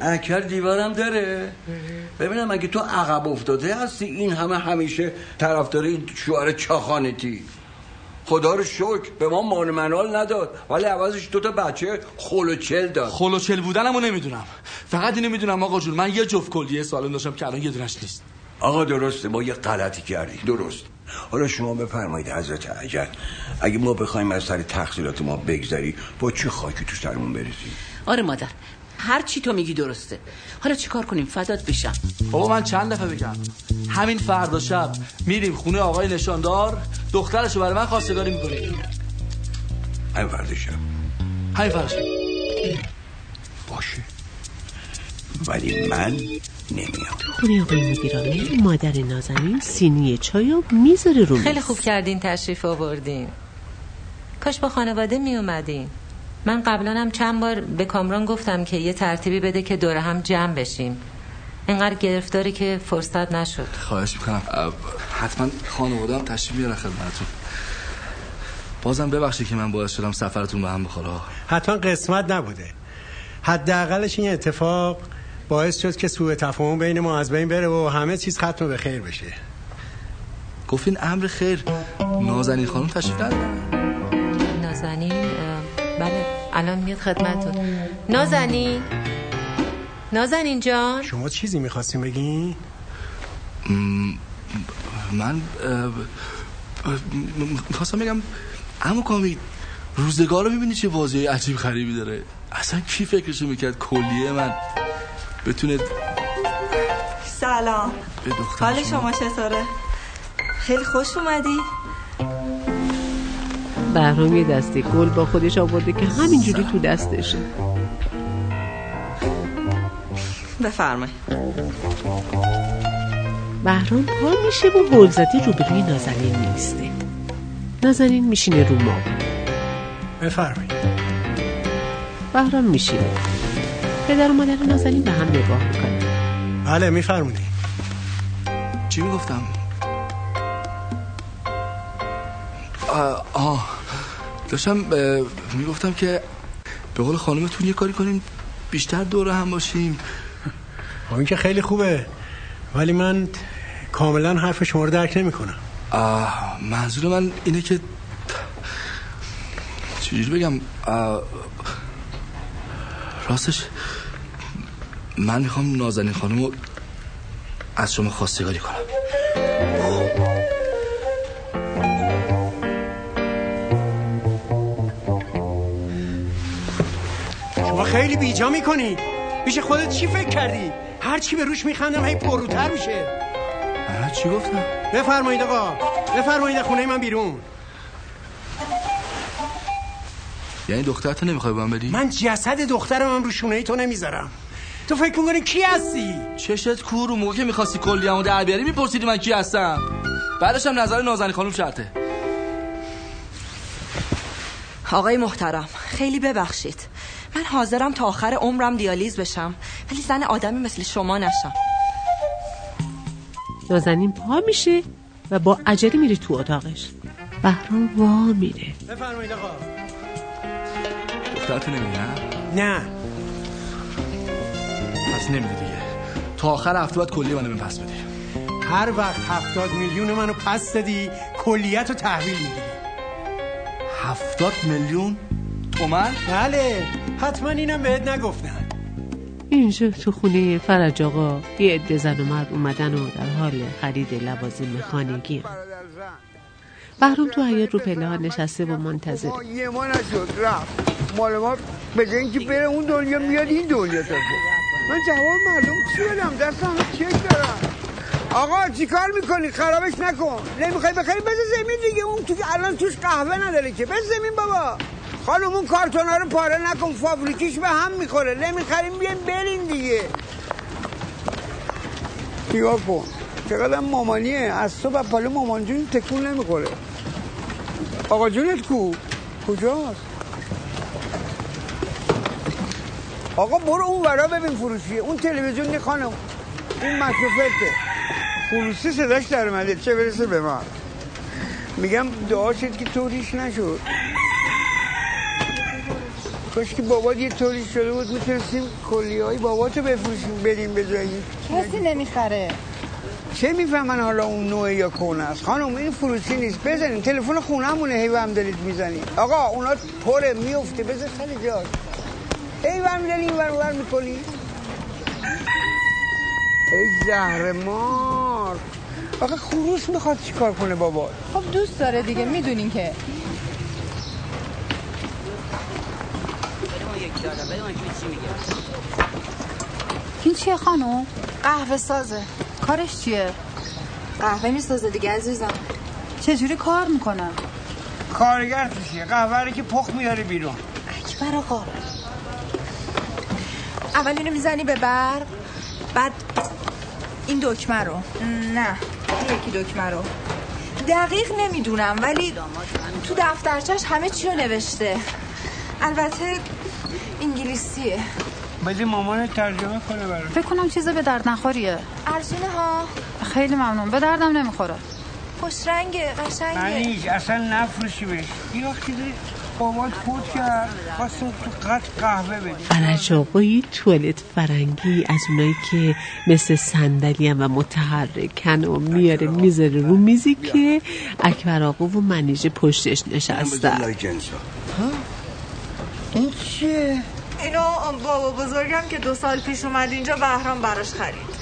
اکر دیوارم داره. ببینم اگه تو عقب افتاده هستی این همه همیشه طرفدار این شوهر چاخانتی. خدا رو شکر به ما مان منال نداد. ولی عوضش دو تا بچه خلوچل داد. خلوچل بودنمو نمی‌دونم. فقط اینو می‌دونم آقا جون من یه جفت کلیه سالن داشتم که الان یه دونش نیست. آقا درسته ما یه غلطی کردیم. درست. حالا شما بفرمایید حضرت عجل اگه ما بخوایم از سر تحصیلات ما بگذری با چه خاکی تو سرمون برسیم؟ آره مادر. هر چی تو میگی درسته. حالا چیکار کنیم؟ فدات بشم. بابا من چند دفعه بگم همین فردا شب میریم خونه آقای نشاندار. دخترشو برای من خواستگاری می‌کنیم همین فردا شب. همین فردا شب. باشه. ولی من نمیام. خونه آقای مدیرعامل مادر نازنین سینی چای و می‌ذاره رو خیلی. خوب کردین تشریف آوردین. کاش با خانواده می اومدین من قبلا هم چند بار به کامران گفتم که یه ترتیبی بده که دور هم جمع بشیم. اینقدر گرفتاری که فرصت نشد. خواهش می‌کنم. حتما خانواده هم تشریف میارن خدمتتون. بازم ببخشید که من باعث شدم سفرتون به هم بخوره. حتما قسمت نبوده. حداقلش این اتفاق باعث شد که سوء تفاهم بین ما از بین بره و همه چیز ختم به خیر بشه. گفتین امر خیر. نازنین خانم تشریف ندارن؟ نازنین الان میاد خدمتتون. نازنین. نازنین جان. شما چیزی می‌خواستیم بگین؟ من می‌خواستم بگم اما کامی روزگار رو می‌بینی چه بازی عجیب خریبی داره. اصلا کی فکرشو می‌کرد کلیه من بتونه سلام. حال شما چطوره؟ خیلی خوش اومدی. بهرام یه دسته گل با خودش آورده که همینجوری تو دستشه. بفرمایید. بهرام پا میشه و هول زده روبروی نازنین میسته. نازنین میشینه رو ما. بفرمایید. بهرام میشینه. پدر و مادر نازنین به هم نگاه می‌کنن. بله میفرمونی چی می‌گفتم؟ آه, آه. داشتم می‌گفتم که به قول خانمتون یه کاری کنیم بیشتر دوره هم باشیم. خب این که خیلی خوبه ولی من کاملا حرف شما رو درک نمی کنم آه منظور من اینه که چجوری بگم آه، راستش من می‌خوام نازنین خانم رو از شما خواستگاری کنم. خیلی بیجا می‌کنی. میشه خودت چی فکر کردی؟ هر چی به روش میخندم هی پروتر میشه. چی گفتم. بفرمایید آقا. بفرمایید خونه من بیرون. یعنی دخترتو نمی‌خوای با من بدی من جسد دخترم هم رو شونه تو نمی‌ذارم. تو فکر می‌کنی کی هستی؟ چشت کور اون موقع که می‌خواستی کلیه‌مو در بیاری میپرسیدی من کی هستم. بعدش هم نظر نازنین خانم شرطه. آقای محترم خیلی ببخشید. من حاضرم تا آخر عمرم دیالیز بشم. ولی زن آدمی مثل شما نشم. نازنین پا میشه و با عجله میره تو اتاقش. بهرام وا میره. بفرمایید آقا. دخترتو نه؟ نه. پس نمیدی دیگه. تا آخر هفته باید کلیه منو پس بدی. هر وقت هفتاد میلیون منو پس دادی کلیت رو تحویل می‌گیری هفتاد میلیون تومن؟ بله. حتما اینم بهت نگفتن. اینجا تو خونه فرج آقا یه عده زن و مرد اومدن و در حال خرید لوازم خانگی. هم. بهرام تو حیات رو پله ها نشسته و منتظر. یه ما نشد رفت. مال ما به جای اینکه بره اون دنیا میاد این دنیا تازه من جواب مردم چی بدم؟ دست همه چک دارم آقا چیکار می‌کنی؟ خرابش نکن. نمی‌خوای بخری؟ بذار زمین دیگه. اون تو الان توش قهوه نداره که. بذار زمین بابا. خانم اون کارتونا رو پاره نکن فابریکیش به هم می‌خوره. نمی‌خریم بیایم برین دیگه. نگاه کن چقدر مامانیه. از صبح پالو مامان جون تکون نمی‌خوره. آقا جونت کو؟ کجاست؟ آقا برو اون ورا ببین فروشیه. اون تلویزیون نی خانم. اون مکروفته. فروسی صداش در اومده. چه برسه به من میگم دعا که طوریش نشد. کاش که بابات یه طوری شده بود می‌تونستیم کلی های باباتو بفروشیم بدیم به جایی. کسی نمی‌خره. چه می‌فهمن حالا اون نوع یا کونه است؟ خانم این فروشی نیست. بزنین تلفن خونه همونه هی هم دارید می‌زنید آقا اونا پره میفته بذار سر جاش هی هم داری این ور می‌کنی. ای زهر مار. آقا خروس می‌خواد چیکار کنه بابا؟ خب دوست داره دیگه می‌دونین که. این چیه خانم؟ قهوه سازه. کارش چیه؟ قهوه می‌سازه دیگه عزیزم. چجوری کار می‌کنه؟ کارگر توشیه قهوه رو که پخ میاره بیرون. اکبر آقا. اول اینو می‌زنی به برق بعد این دکمه رو. نه این یکی دکمه رو. دقیق نمی‌دونم ولی تو دفترچش همه چی رو نوشته. البته انگلیسیه بده مامان ترجمه کنه برای فکر کنم چیز به درد نخوریه ارزونه ها. خیلی ممنون. به دردم نمی‌خوره. خوش رنگه قشنگه. منیش اصلا نفروشی بهش. یه وقتی بابات فوت کرد خواستم تو قط قهوه بدی. فرج آقا یه توالت فرنگی از اونایی که مثل صندلی و متحرکن و میاره می‌ذاره رو میزی که اکبر آقا و منیژه پشتش نشستن این چیه؟ اینو بابا بزرگم که دو سال پیش اومد اینجا بهرام براش خرید.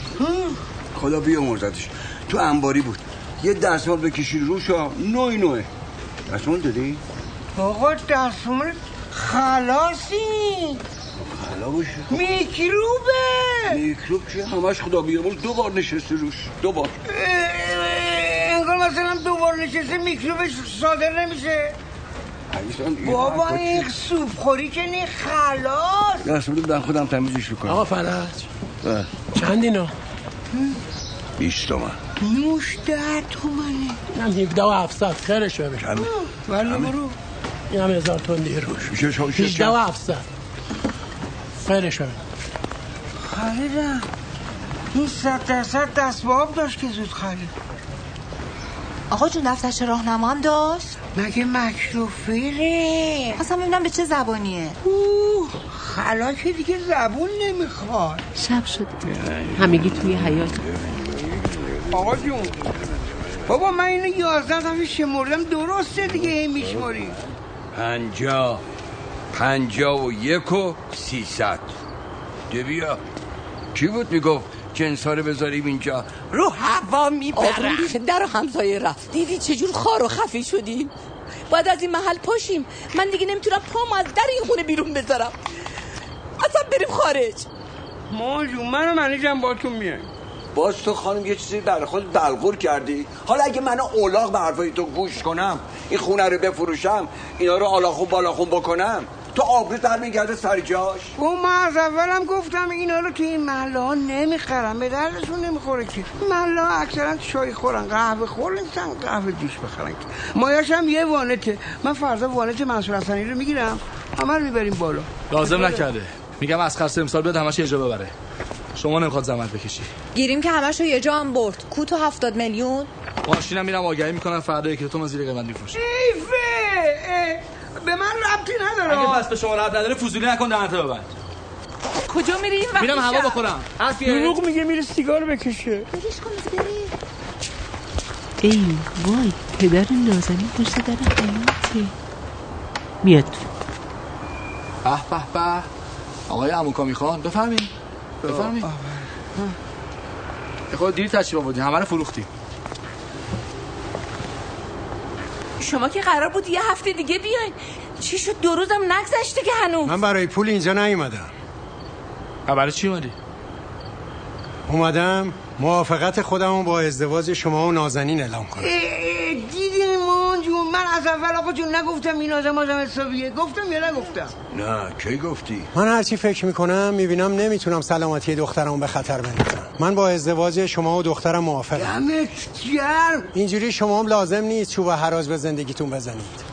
خدا بیامرزتش تو انباری بود. یه دستمال بکشی روش ها نوی نوه. دستمال دادی؟ آقا دستمال خلاصی. خلا باشه. میکروبه. میکروب چیه همش خدا بیامرز دو بار نشسته روش. دو بار. انگار مثلا دو بار نشسته میکروبش صادر نمیشه. بابا این سوپ خوری که نی خلاص. دستمال بدن خودم تمیزش بکنم آقا فرج. چند اینا؟ بیست تومن. نوش ده تومنه. من 17 و 700 خیرش ببین ولی برو. این هم هزار تون دیگه روش میشه شو 18 و 700 خیرش ببین خریدم. این صد درصد دست به آب داشت که زود خرید. آقا جون دفترچ راهنما هم داشت؟ مگه مکروفیره اصلا ببینم به چه زبانیه. اوه خلا که دیگه زبون نمی‌خواد. شب شد. همگی توی حیات آقا جون بابا من اینو یازده دفعه شمردم درسته دیگه هی میشماری پنجا پنجا و یک و سیصد. ده بیا کی بود می‌گفت؟ بدجنسا رو بذاریم اینجا. رو هوا می‌برن آقا در و همسایه رفت. دیدی چجور خار و خفی شدیم؟ باید از این محل پاشیم. من دیگه نمی‌تونم پام از در این خونه بیرون بذارم. اصلا بریم خارج. ما جون من و منیجم باتون میایم. باز تو خانم یه چیزی برای خود دلغور کردی. حالا اگه من اولاغ به حرفای تو گوش کنم این خونه رو بفروشم اینا رو آلاخون بالاخون بکنم. تو آبرو در میگرده سر جاش؟ او من از اولم گفتم اینا رو توی این محله ها نمی‌خرم به دردشون نمی‌خوره که. محله ها اکثرا چای خورن قهوه خور نیستن قهوه دوش بخرن که. مایاش هم یه وانته من فردا وانت منصور حسنی رو می‌گیرم. همه رو می‌بریم بالا. لازم نکرده. میگم از خرس امسال بیاد همش یه جا ببره. شما نمی‌خواد زحمت بکشی. گیریم که همش رو یه جا هم برد. کو تو هفتاد میلیون. ماشینم میرم آگهی می‌کنم فردا یکی تو زیر قیمت میفروشه ایفه به من ربطی نداره. اگه پس به شما ربط نداره فضولی نکن دهنتو ببند کجا میری این میرم هوا بخورم. دروغ میگه میره سیگار بکشه. ای وای پدر نازنین پشت در حیاته میاد تو به به به. آقای عموکا می‌خوان؟ بفهمین بفهمین یه خود دیر تشریف آوردین همه رو فروختیم شما که قرار بود یه هفته دیگه بیاین. چی شد؟ دو روزم نگذشته که هنوز. من برای پول اینجا نیومدم. برای چی اومدی؟ اومدم موافقت خودمو با ازدواج شما و نازنین اعلام کنم. دیدین مان جون؟ من از اول آقا جون نگفتم این آدم آدم حسابیه. گفتم یا نگفتم؟ نه کی گفتی؟ من هرچی فکر می‌کنم می‌بینم نمی‌تونم سلامتی دخترمو به خطر بندازم. من با ازدواج شما و دخترم موافقم. دمت گرم. اینجوری شما هم لازم نیست چوب حراج به زندگیتون بزنید.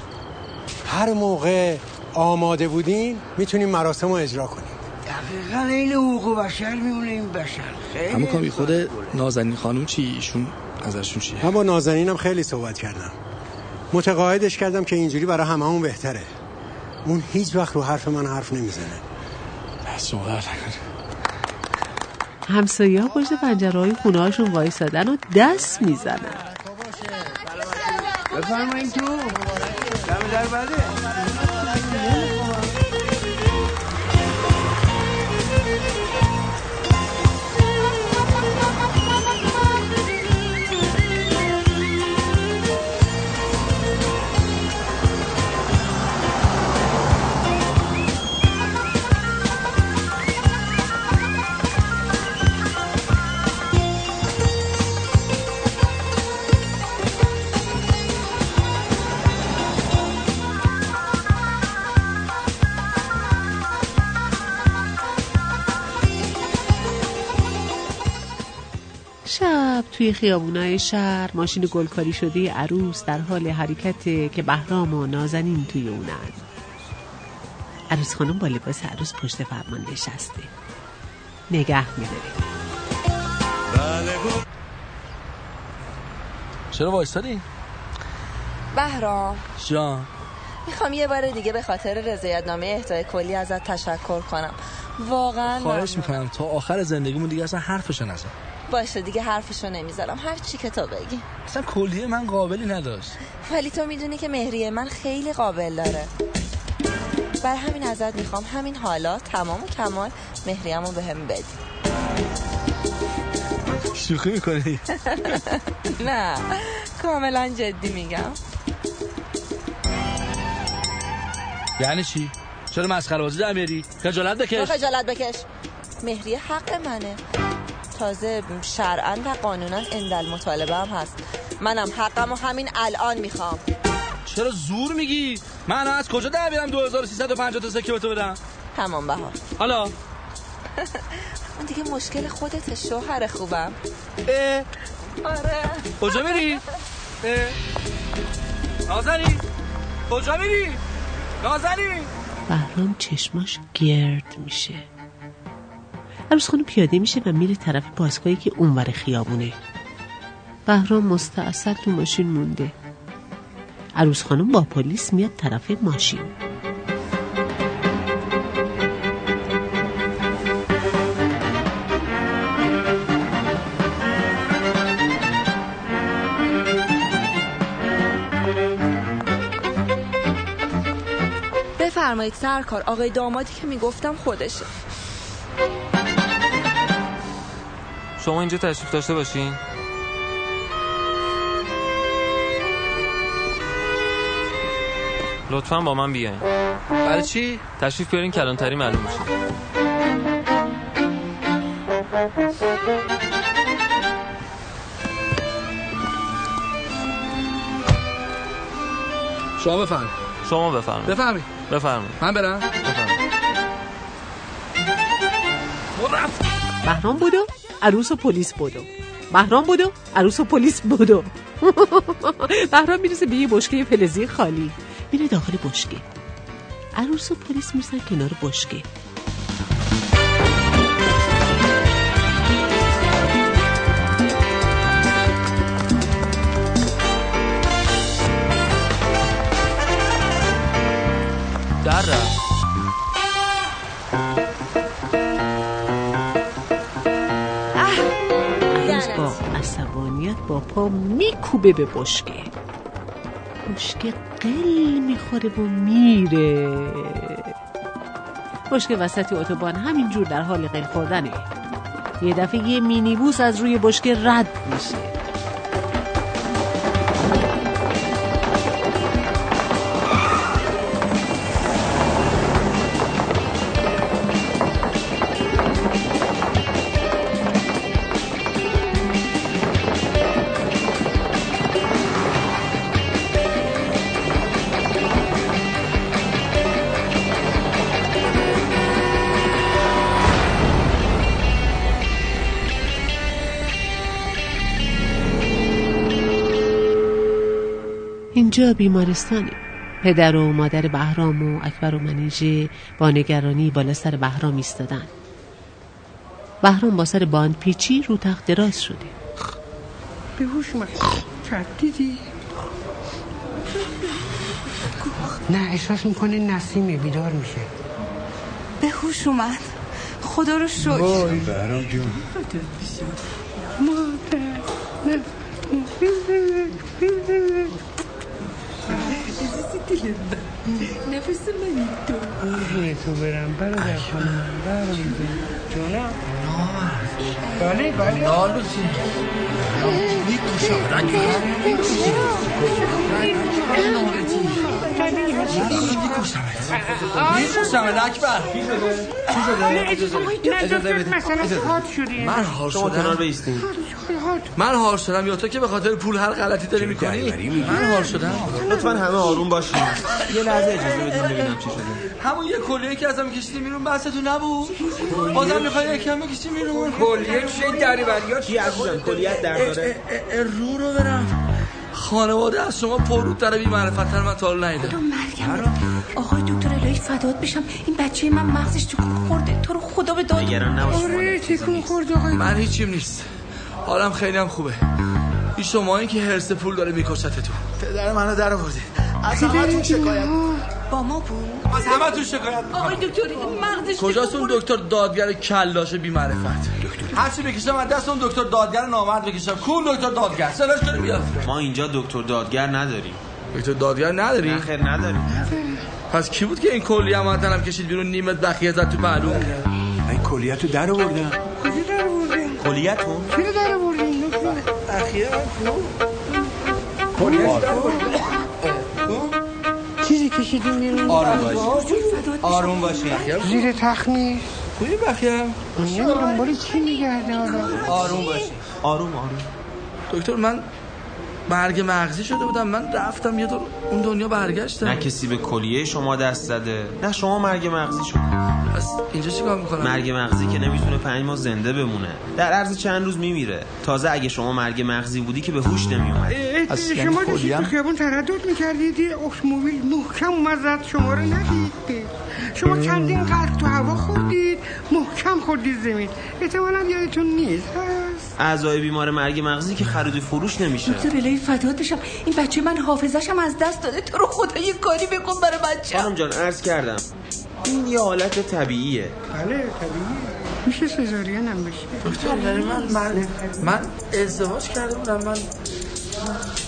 هر موقع آماده بودین می‌تونیم مراسم رو اجرا کنیم. دقیقا این حقوق بشر میمونه این بشر. خیلی همون کامی خود نازنین خانم چی؟ ایشون ازشون چیه؟ من با نازنینم خیلی صحبت کردم. متقاعدش کردم که اینجوری برای هممون بهتره. اون هیچ وقت رو حرف من حرف نمی‌زنه. بس شما درد همسایه ها پشت پنجره های خونه هاشون وایسادن و دست می‌زنن. بفرمایید تو. توی خیابونای شهر ماشین گلکاری شده عروس در حال حرکته که بهرام و نازنین توی اونن. عروس خانم با لباس عروس پشت فرمان نشسته. نگه میداره. چرا وایستادی؟ بهرام. جان. می‌خوام یه بار دیگه به خاطر رضایتنامه اهدای کلی ازت تشکر کنم. واقعا خواهش ممنون. می‌کنم. تا آخر زندگیمون دیگه اصلا حرفشو نزن. باشه دیگه حرفشو نمی‌ذارم. هر چی که تو بگی. اصلا کلیه من قابلی نداشت. ولی تو می‌دونی که مهریه من خیلی قابل داره. بر همین ازت می‌خوام. همین حالا تمام و کمال مهریه‌مو به هم بدی. شوخی می‌کنی؟ نه. کاملا جدی میگم. یعنی چی؟ چرا مسخره بازی در میاری خجالت تو بکش. خجالت بکش. مهریه حق منه. تازه شرعا و قانونا اندل مطالبه هم هست. منم حقم و همین الان می‌خوام. چرا زور میگی؟ من از کجا در بیارم 2350 تا سکه به تو بدم؟ تمام بها حالا. اون دیگه مشکل خودت شوهر خوبم. اه. آره. کجا میری؟ اه. نازنین. کجا میری؟ نازنین. بهرام چشماش گرد میشه. عروس خانم پیاده میشه و میره طرف بازگاهی که اونور خیابونه. بهرام مستعصد تو ماشین مونده. عروس خانم با پلیس میاد طرف ماشین. بفرمایید سرکار آقای دامادی که می‌گفتم خودشه. شما اینجا تشریف داشته باشین. لطفا با من بیاین. برای چی؟ تشریف بیارین کلانتری معلوم میشه. شما بفهم شما بفرمایید. بفهمی بفرمایید. من برم. بهرام بودو؟ عروس و پلیس بودو. بهرام بودو عروس و پلیس بودو. بهرام می‌رسه به یه بشکه فلزی خالی. میره داخل بشکه. عروس و پلیس می‌رسن کنار بشکه. پا میکوبه به بشکه. بشکه قل می‌خوره و میره. بشکه وسط اتوبان همینجور در حال قل خوردنه. یه دفعه یه مینیبوس از روی بشکه رد میشه. اینجا بیمارستانه پدر و مادر بهرام و اکبر و منیژه با نگرانی بالا سر بهرام ایستادن. بهرام با سر باند پیچی رو تخت دراز شده. به هوش اومد دیدی؟ نه احساس می‌کنه نسیمه بیدار میشه. به هوش اومد. خدا رو شکر. وای. بهرام جون. مادر. نه نفس من تو قربون تو برم برادر خانم برام جون جونم بله بله لالو اجازه مثلا من کنار شدم من حال شدم یا تو که به خاطر پول هر غلطی داری می‌کنی من حال شدم لطفا همه آروم باشین یه لحظه اجازه بدین ببینم چی شده همون یه کلیه که ازم کشیدی میرون بحثتون نبود بازم می‌خوای یکم بکشی میرون کلیه چه دری بریات چی عزیزم کلیت در داره رو رو برم خانواده از شما پرودتر بی معرفتتر من تا حالا ندیدم. مرگم آقای دکتر الهی فدات بشم. این بچه من مغزش تکون خورده. تو رو خدا به داد. آره تکون خورد آقای من هیچیم نیست. حالم خیلی هم خوبه. این شما که هرس پول داره میکشتتون. پدر منو در آوردید. از همتون شکایت با ما بود؟ از همه تو شکایت آقای دکتر این مغزش کجاست اون دکتر دادگر کلاش بی معرفت هرچی بکشم از دست اون دکتر دادگر نامرد بکشم. کون دکتر دادگر. سلاش کنیم بیاد. ما اینجا دکتر دادگر نداریم. دکتر دادگر نداری؟ نه خیر نداریم. پس کی بود که این کلی هم هم کشید بیرون نیمت بخیه زد تو پهلو این کلیتو در آوردم. کجا در آوردین؟ کلیتون چرا در آوردین دکتر؟ اخیه چیزی کشیدین بیرون آروم باشین آروم باشین زیر تخت نیست کدوم بخیه؟ میگم دنبال چی میگرده حالا؟ آروم باشین آروم آروم. دکتر من مرگ مغزی شده بودم. من رفتم یه دور اون دنیا برگشتم. نه کسی به کلیه شما دست زده. نه شما مرگ مغزی شد پس اینجا چیکار می‌کنم؟ مرگ مغزی که نمی‌تونه پنج ماه زنده بمونه. در عرض چند روز میمیره. تازه اگه شما مرگ مغزی بودی که به هوش نمیومد یعنی شما داشتید کلیم؟ تو خیابون تردد می‌کردید؟ یه اتومبیل محکم اومد زد شما رو ندید. شما چندین قلب تو هوا خوردید؟ محکم خوردید زمین. احتمالا یادتون نیست. اعضای بیمار مرگ مغزی که خرید و فروش نمیشه. دکتر الهی فدات بشم این بچه من حافظشم از دست داده. تو رو خدا یه کاری بکن برای بچه خانم جان عرض کردم. این یه حالت طبیعیه. بله طبیعیه. میشه سزارین هم بشه؟ دکتر یعنی من من من ازدواج کرده بودم. من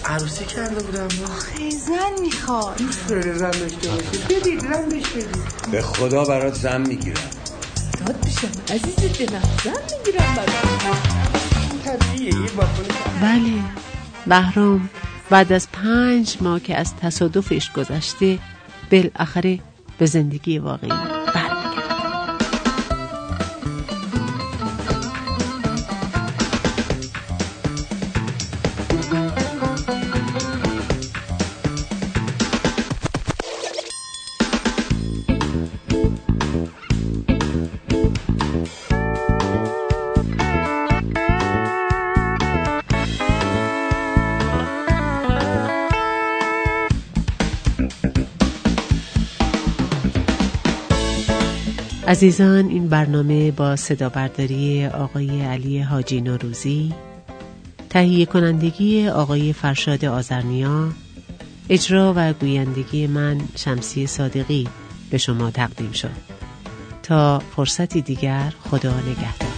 عروسی کرده بودم. خیلی زن می‌خواد. داره زن داشته باشید بدید زن بهش بدید. به خدا برات زن می‌گیرم. داد بشم. عزیز دلم زن می‌گیرم برای طبیعیه بله. بهرام بعد از پنج ماه که از تصادفش گذشته بالاخره به زندگی واقعی. عزیزان این برنامه با صدا برداری آقای علی حاجی نوروزی تهیه کنندگی آقای فرشاد آزرنیا اجرا و گویندگی من شمسی صادقی به شما تقدیم شد. تا فرصتی دیگر خدا نگهدار.